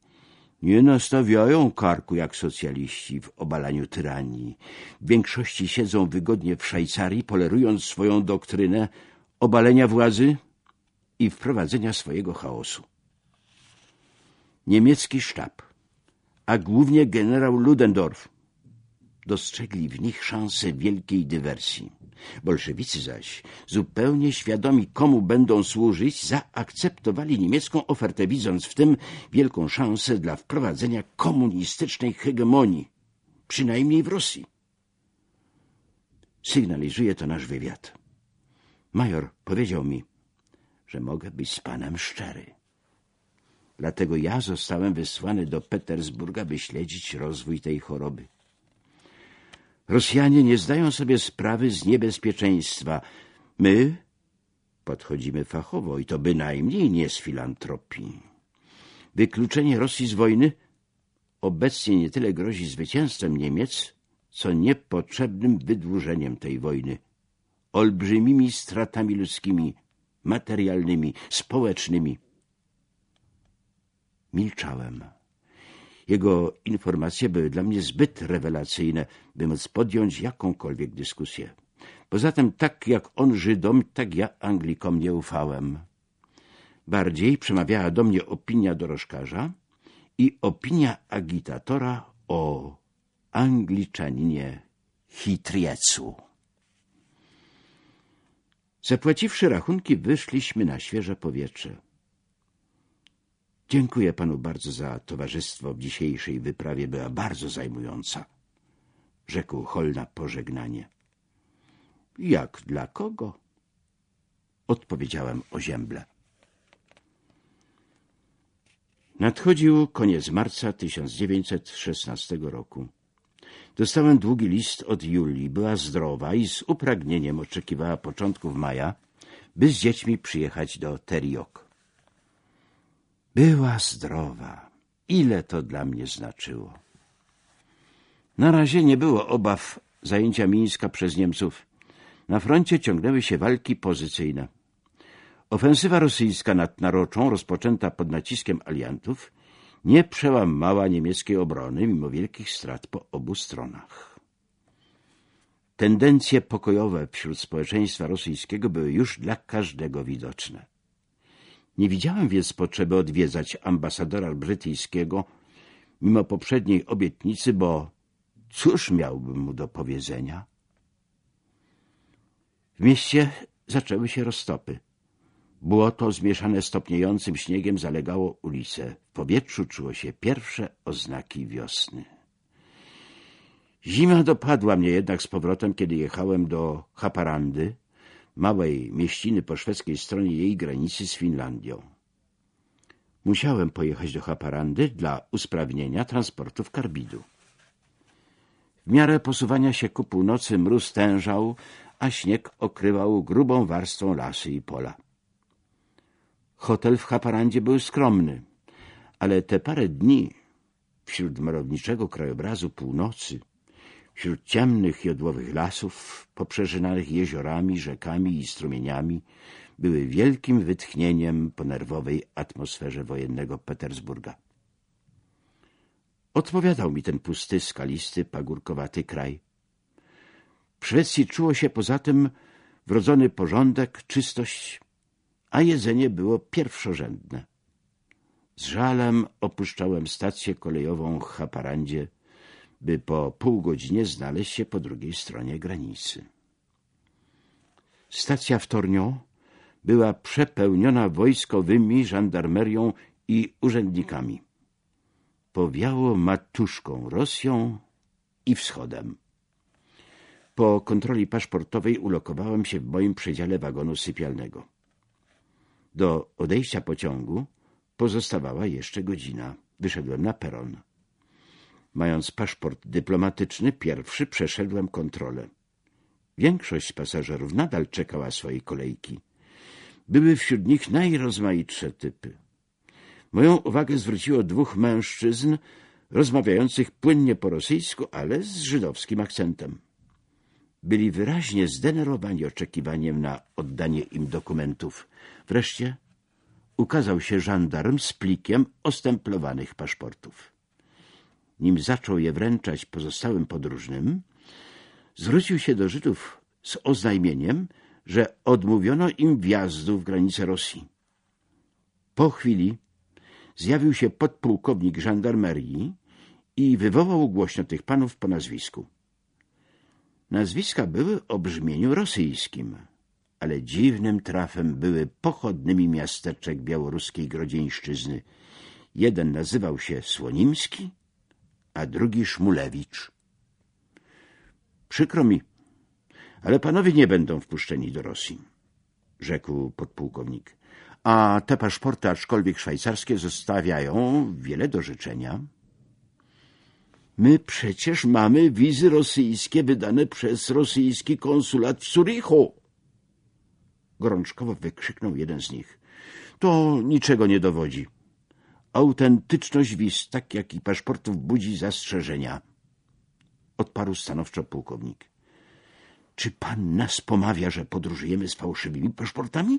nie nastawiają karku jak socjaliści w obalaniu tyranii. W większości siedzą wygodnie w Szwajcarii, polerując swoją doktrynę obalenia władzy i wprowadzenia swojego chaosu. Niemiecki sztab, a głównie generał Ludendorff, dostrzegli w nich szansę wielkiej dywersji. Bolszewicy zaś, zupełnie świadomi komu będą służyć, zaakceptowali niemiecką ofertę, widząc w tym wielką szansę dla wprowadzenia komunistycznej hegemonii, przynajmniej w Rosji. Sygnalizuje to nasz wywiad. Major powiedział mi, że mogę być z panem szczery. Dlatego ja zostałem wysłany do Petersburga, by śledzić rozwój tej choroby. Rosjanie nie zdają sobie sprawy z niebezpieczeństwa. My podchodzimy fachowo i to bynajmniej nie z filantropii. Wykluczenie Rosji z wojny obecnie nie tyle grozi zwycięstwem Niemiec, co niepotrzebnym wydłużeniem tej wojny, olbrzymimi stratami ludzkimi, materialnymi, społecznymi. Milczałem. Jego informacje były dla mnie zbyt rewelacyjne, by móc podjąć jakąkolwiek dyskusję. Poza tym, tak jak on Żydom, tak ja Anglikom nie ufałem. Bardziej przemawiała do mnie opinia dorożkarza i opinia agitatora o Angliczaninie Hitriecu. Zapłaciwszy rachunki, wyszliśmy na świeże powietrze. Dziękuję panu bardzo za towarzystwo w dzisiejszej wyprawie. Była bardzo zajmująca. Rzekł Hol na pożegnanie. Jak dla kogo? Odpowiedziałem ozięble. Nadchodził koniec marca 1916 roku. Dostałem długi list od Julii. Była zdrowa i z upragnieniem oczekiwała początków maja, by z dziećmi przyjechać do Teriok. Była zdrowa. Ile to dla mnie znaczyło. Na razie nie było obaw zajęcia Mińska przez Niemców. Na froncie ciągnęły się walki pozycyjne. Ofensywa rosyjska nad Naroczą, rozpoczęta pod naciskiem aliantów, nie przełamała niemieckiej obrony mimo wielkich strat po obu stronach. Tendencje pokojowe wśród społeczeństwa rosyjskiego były już dla każdego widoczne. Nie widziałem więc potrzeby odwiedzać ambasadora brytyjskiego mimo poprzedniej obietnicy, bo cóż miałbym mu do powiedzenia? W mieście zaczęły się roztopy. Błoto zmieszane stopniejącym śniegiem zalegało ulice. W powietrzu czuło się pierwsze oznaki wiosny. Zima dopadła mnie jednak z powrotem, kiedy jechałem do Haparandy, małej mieściny po szwedzkiej stronie jej granicy z Finlandią. Musiałem pojechać do Haparandy dla usprawnienia transportów karbidu. W miarę posuwania się ku północy mróz tężał, a śnieg okrywał grubą warstwą lasy i pola. Hotel w Haparandzie był skromny, ale te parę dni wśród malowniczego krajobrazu północy, wśród ciemnych jodłowych lasów, poprzeżynanych jeziorami, rzekami i strumieniami, były wielkim wytchnieniem po nerwowej atmosferze wojennego Petersburga. Odpowiadał mi ten pusty, skalisty, pagórkowaty kraj. W Szwecji czuło się poza tym wrodzony porządek, czystość, a jedzenie było pierwszorzędne. Z żalem opuszczałem stację kolejową w Haparandzie, by po pół godzinie znaleźć się po drugiej stronie granicy. Stacja w Tornio była przepełniona wojskowymi, żandarmerią i urzędnikami. Powiało matuszką Rosją i wschodem. Po kontroli paszportowej ulokowałem się w moim przedziale wagonu sypialnego. Do odejścia pociągu pozostawała jeszcze godzina. Wyszedłem na peron. Mając paszport dyplomatyczny, pierwszy przeszedłem kontrolę. Większość pasażerów nadal czekała swojej kolejki. Były wśród nich najrozmaitsze typy. Moją uwagę zwróciło dwóch mężczyzn rozmawiających płynnie po rosyjsku, ale z żydowskim akcentem. Byli wyraźnie zdenerwowani oczekiwaniem na oddanie im dokumentów. Wreszcie ukazał się żandarm z plikiem ostemplowanych paszportów. Nim zaczął je wręczać pozostałym podróżnym, zwrócił się do Żydów z oznajmieniem, że odmówiono im wjazdu w granice Rosji. Po chwili zjawił się podpułkownik żandarmerii i wywołał głośno tych panów po nazwisku. Nazwiska były o brzmieniu rosyjskim, ale dziwnym trafem były pochodnymi miasteczek białoruskiej grodzieńszczyzny. Jeden nazywał się Słonimski, a drugi Szmulewicz. Przykro mi, ale panowie nie będą wpuszczeni do Rosji. rzekł podpułkownik. A te paszporty, aczkolwiek szwajcarskie, zostawiają wiele do życzenia. My przecież mamy wizy rosyjskie wydane przez rosyjski konsulat w Zurichu. Gorączkowo wykrzyknął jeden z nich. To niczego nie dowodzi. Autentyczność wiz, tak jak i paszportów, budzi zastrzeżenia. Odparł stanowczo pułkownik. Czy pan nas pomawia, że podróżujemy z fałszywymi paszportami?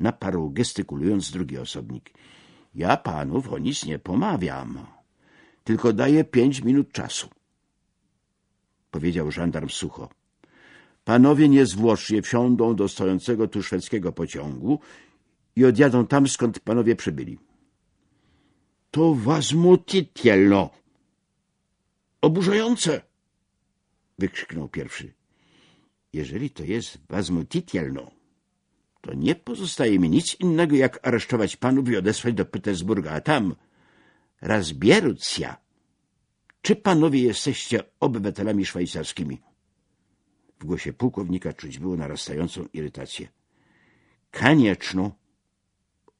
Naparł gestykulując drugi osobnik. Ja panów o nic nie pomawiam tylko daję pięć minut czasu. Powiedział żandarm sucho. Panowie niezwłocznie wsiądą do stojącego tu szwedzkiego pociągu i odjadą tam, skąd panowie przybyli. To wazmutitielno! Oburzające! wykrzyknął pierwszy. Jeżeli to jest wazmutitielno, to nie pozostaje mi nic innego, jak aresztować panów i odesłać do Petersburga, a tam Razbierucja. Czy panowie jesteście obywatelami szwajcarskimi? W głosie pułkownika czuć było narastającą irytację. Konieczną,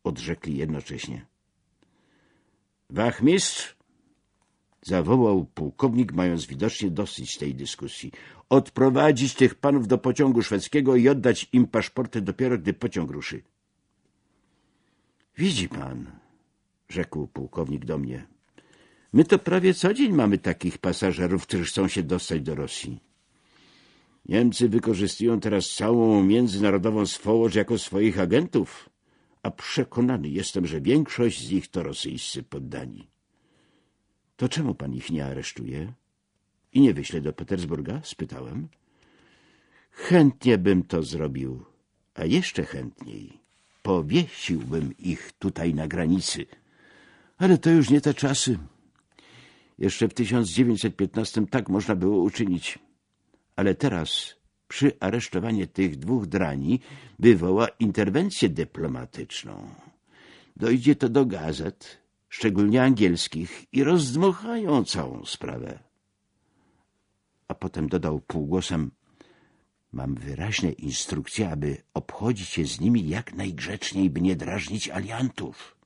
odrzekli jednocześnie. Wachmistrz, zawołał pułkownik, mając widocznie dosyć tej dyskusji. Odprowadzić tych panów do pociągu szwedzkiego i oddać im paszporty dopiero, gdy pociąg ruszy. Widzi pan, rzekł pułkownik do mnie. My to prawie co dzień mamy takich pasażerów, którzy chcą się dostać do Rosji. Niemcy wykorzystują teraz całą międzynarodową swołość jako swoich agentów, a przekonany jestem, że większość z nich to rosyjscy poddani. To czemu pan ich nie aresztuje i nie wyśle do Petersburga? spytałem. Chętnie bym to zrobił, a jeszcze chętniej powiesiłbym ich tutaj na granicy – ale to już nie te czasy. Jeszcze w 1915 tak można było uczynić. Ale teraz aresztowaniu tych dwóch drani wywoła interwencję dyplomatyczną. Dojdzie to do gazet, szczególnie angielskich, i rozdmuchają całą sprawę. A potem dodał półgłosem Mam wyraźne instrukcje, aby obchodzić się z nimi jak najgrzeczniej, by nie drażnić aliantów.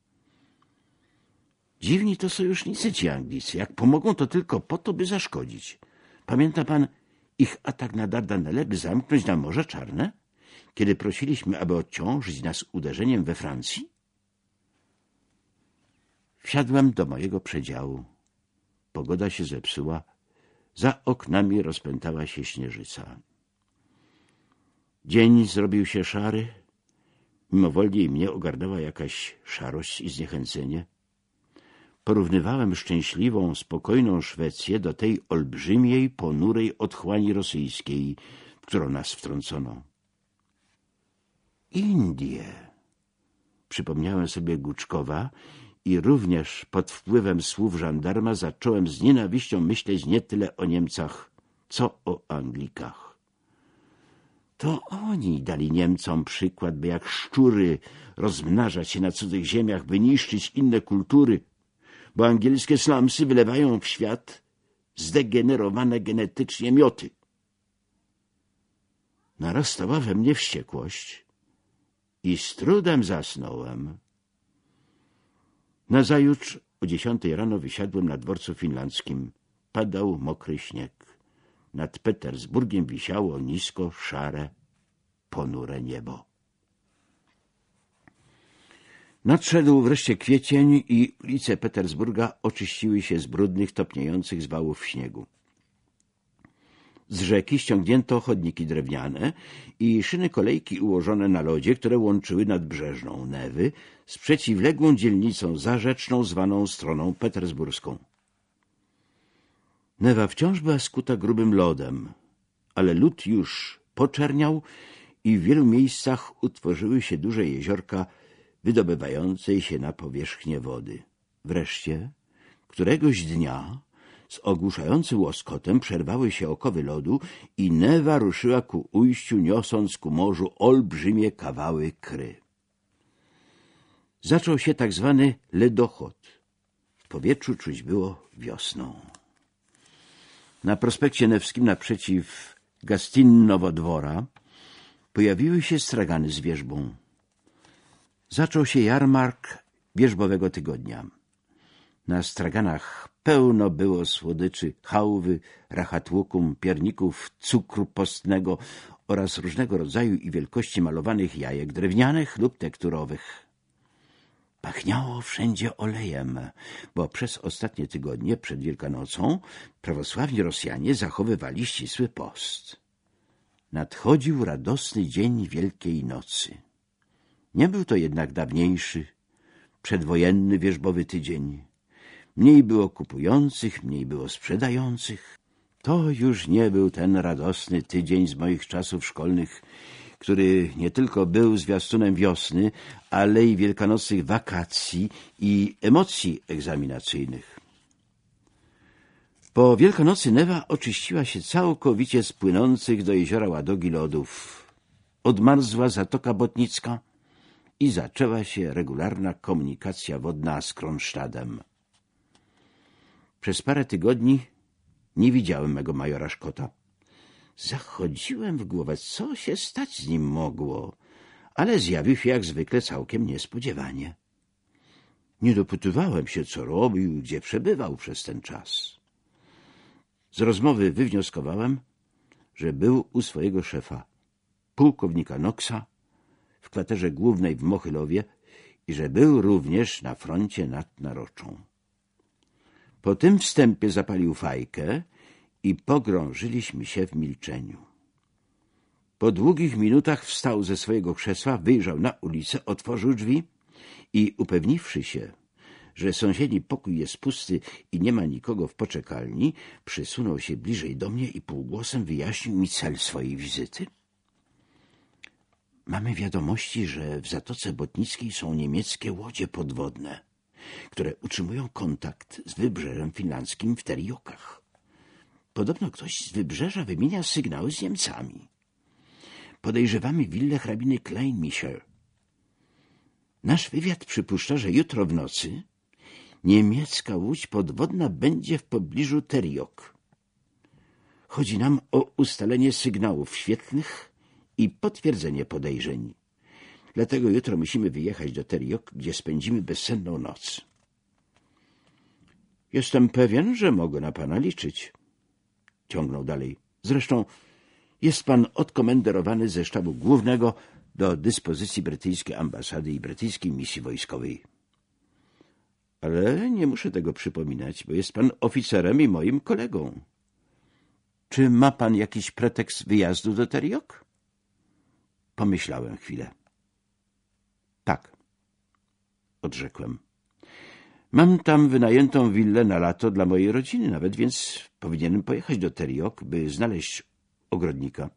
Dziwni to sojusznicy ci Anglicy. Jak pomogą, to tylko po to, by zaszkodzić. Pamięta pan ich atak na Dardanelle, by zamknąć na Morze Czarne? Kiedy prosiliśmy, aby odciążyć nas uderzeniem we Francji? Wsiadłem do mojego przedziału. Pogoda się zepsuła. Za oknami rozpętała się śnieżyca. Dzień zrobił się szary. Mimowolnie mnie ogarnęła jakaś szarość i zniechęcenie. Porównywałem szczęśliwą, spokojną Szwecję do tej olbrzymiej, ponurej otchłani rosyjskiej, w którą nas wtrącono. Indie. Przypomniałem sobie Guczkowa i również pod wpływem słów żandarma zacząłem z nienawiścią myśleć nie tyle o Niemcach, co o Anglikach. To oni dali Niemcom przykład, by jak szczury rozmnażać się na cudzych ziemiach, by niszczyć inne kultury, bo angielskie slumsy wylewają w świat zdegenerowane genetycznie mioty. Narastała we mnie wściekłość i z trudem zasnąłem. Nazajutrz o dziesiątej rano wysiadłem na dworcu finlandzkim. Padał mokry śnieg. Nad Petersburgiem wisiało nisko, szare, ponure niebo. Nadszedł wreszcie kwiecień i ulice Petersburga oczyściły się z brudnych, topniejących zwałów śniegu. Z rzeki ściągnięto chodniki drewniane i szyny kolejki ułożone na lodzie, które łączyły nadbrzeżną Newy z przeciwległą dzielnicą zarzeczną zwaną stroną petersburską. Newa wciąż była skuta grubym lodem, ale lód już poczerniał i w wielu miejscach utworzyły się duże jeziorka wydobywającej się na powierzchnię wody. Wreszcie któregoś dnia z ogłuszającym łoskotem przerwały się okowy lodu i Newa ruszyła ku ujściu, niosąc ku morzu olbrzymie kawały kry. Zaczął się tak zwany ledochod. W powietrzu czuć było wiosną. Na prospekcie Newskim naprzeciw Gastinnowo dwora pojawiły się stragany z wierzbą. Zaczął się jarmark wierzbowego tygodnia. Na straganach pełno było słodyczy, chałwy, rachatłukum, pierników, cukru postnego oraz różnego rodzaju i wielkości malowanych jajek drewnianych lub tekturowych. Pachniało wszędzie olejem, bo przez ostatnie tygodnie przed Wielkanocą prawosławni Rosjanie zachowywali ścisły post. Nadchodził radosny dzień Wielkiej Nocy. Nie był to jednak dawniejszy, przedwojenny wierzbowy tydzień. Mniej było kupujących, mniej było sprzedających. To już nie był ten radosny tydzień z moich czasów szkolnych, który nie tylko był zwiastunem wiosny, ale i wielkanocnych wakacji i emocji egzaminacyjnych. Po Wielkanocy Newa oczyściła się całkowicie z płynących do jeziora Ładogi lodów. Odmarzła Zatoka Botnicka i zaczęła się regularna komunikacja wodna z Kronstadtem. Przez parę tygodni nie widziałem mego majora Szkota. Zachodziłem w głowę, co się stać z nim mogło, ale zjawił się jak zwykle całkiem niespodziewanie. Nie dopytywałem się, co robił, gdzie przebywał przez ten czas. Z rozmowy wywnioskowałem, że był u swojego szefa, pułkownika Knoxa, w kwaterze głównej w Mochylowie i że był również na froncie nad Naroczą. Po tym wstępie zapalił fajkę i pogrążyliśmy się w milczeniu. Po długich minutach wstał ze swojego krzesła, wyjrzał na ulicę, otworzył drzwi i upewniwszy się, że sąsiedni pokój jest pusty i nie ma nikogo w poczekalni, przysunął się bliżej do mnie i półgłosem wyjaśnił mi cel swojej wizyty. Mamy wiadomości, że w Zatoce Botnickiej są niemieckie łodzie podwodne, które utrzymują kontakt z wybrzeżem finlandzkim w Teriokach. Podobno ktoś z wybrzeża wymienia sygnały z Niemcami. Podejrzewamy willę hrabiny Kleinmischer. Nasz wywiad przypuszcza, że jutro w nocy niemiecka łódź podwodna będzie w pobliżu Teriok. Chodzi nam o ustalenie sygnałów świetlnych i potwierdzenie podejrzeń. Dlatego jutro musimy wyjechać do Teriok, gdzie spędzimy bezsenną noc. Jestem pewien, że mogę na pana liczyć. Ciągnął dalej. Zresztą jest pan odkomenderowany ze sztabu głównego do dyspozycji brytyjskiej ambasady i brytyjskiej misji wojskowej. Ale nie muszę tego przypominać, bo jest pan oficerem i moim kolegą. Czy ma pan jakiś pretekst wyjazdu do Teriok? Pomyślałem chwilę. Tak, odrzekłem. Mam tam wynajętą willę na lato dla mojej rodziny nawet, więc powinienem pojechać do Teriok, by znaleźć ogrodnika.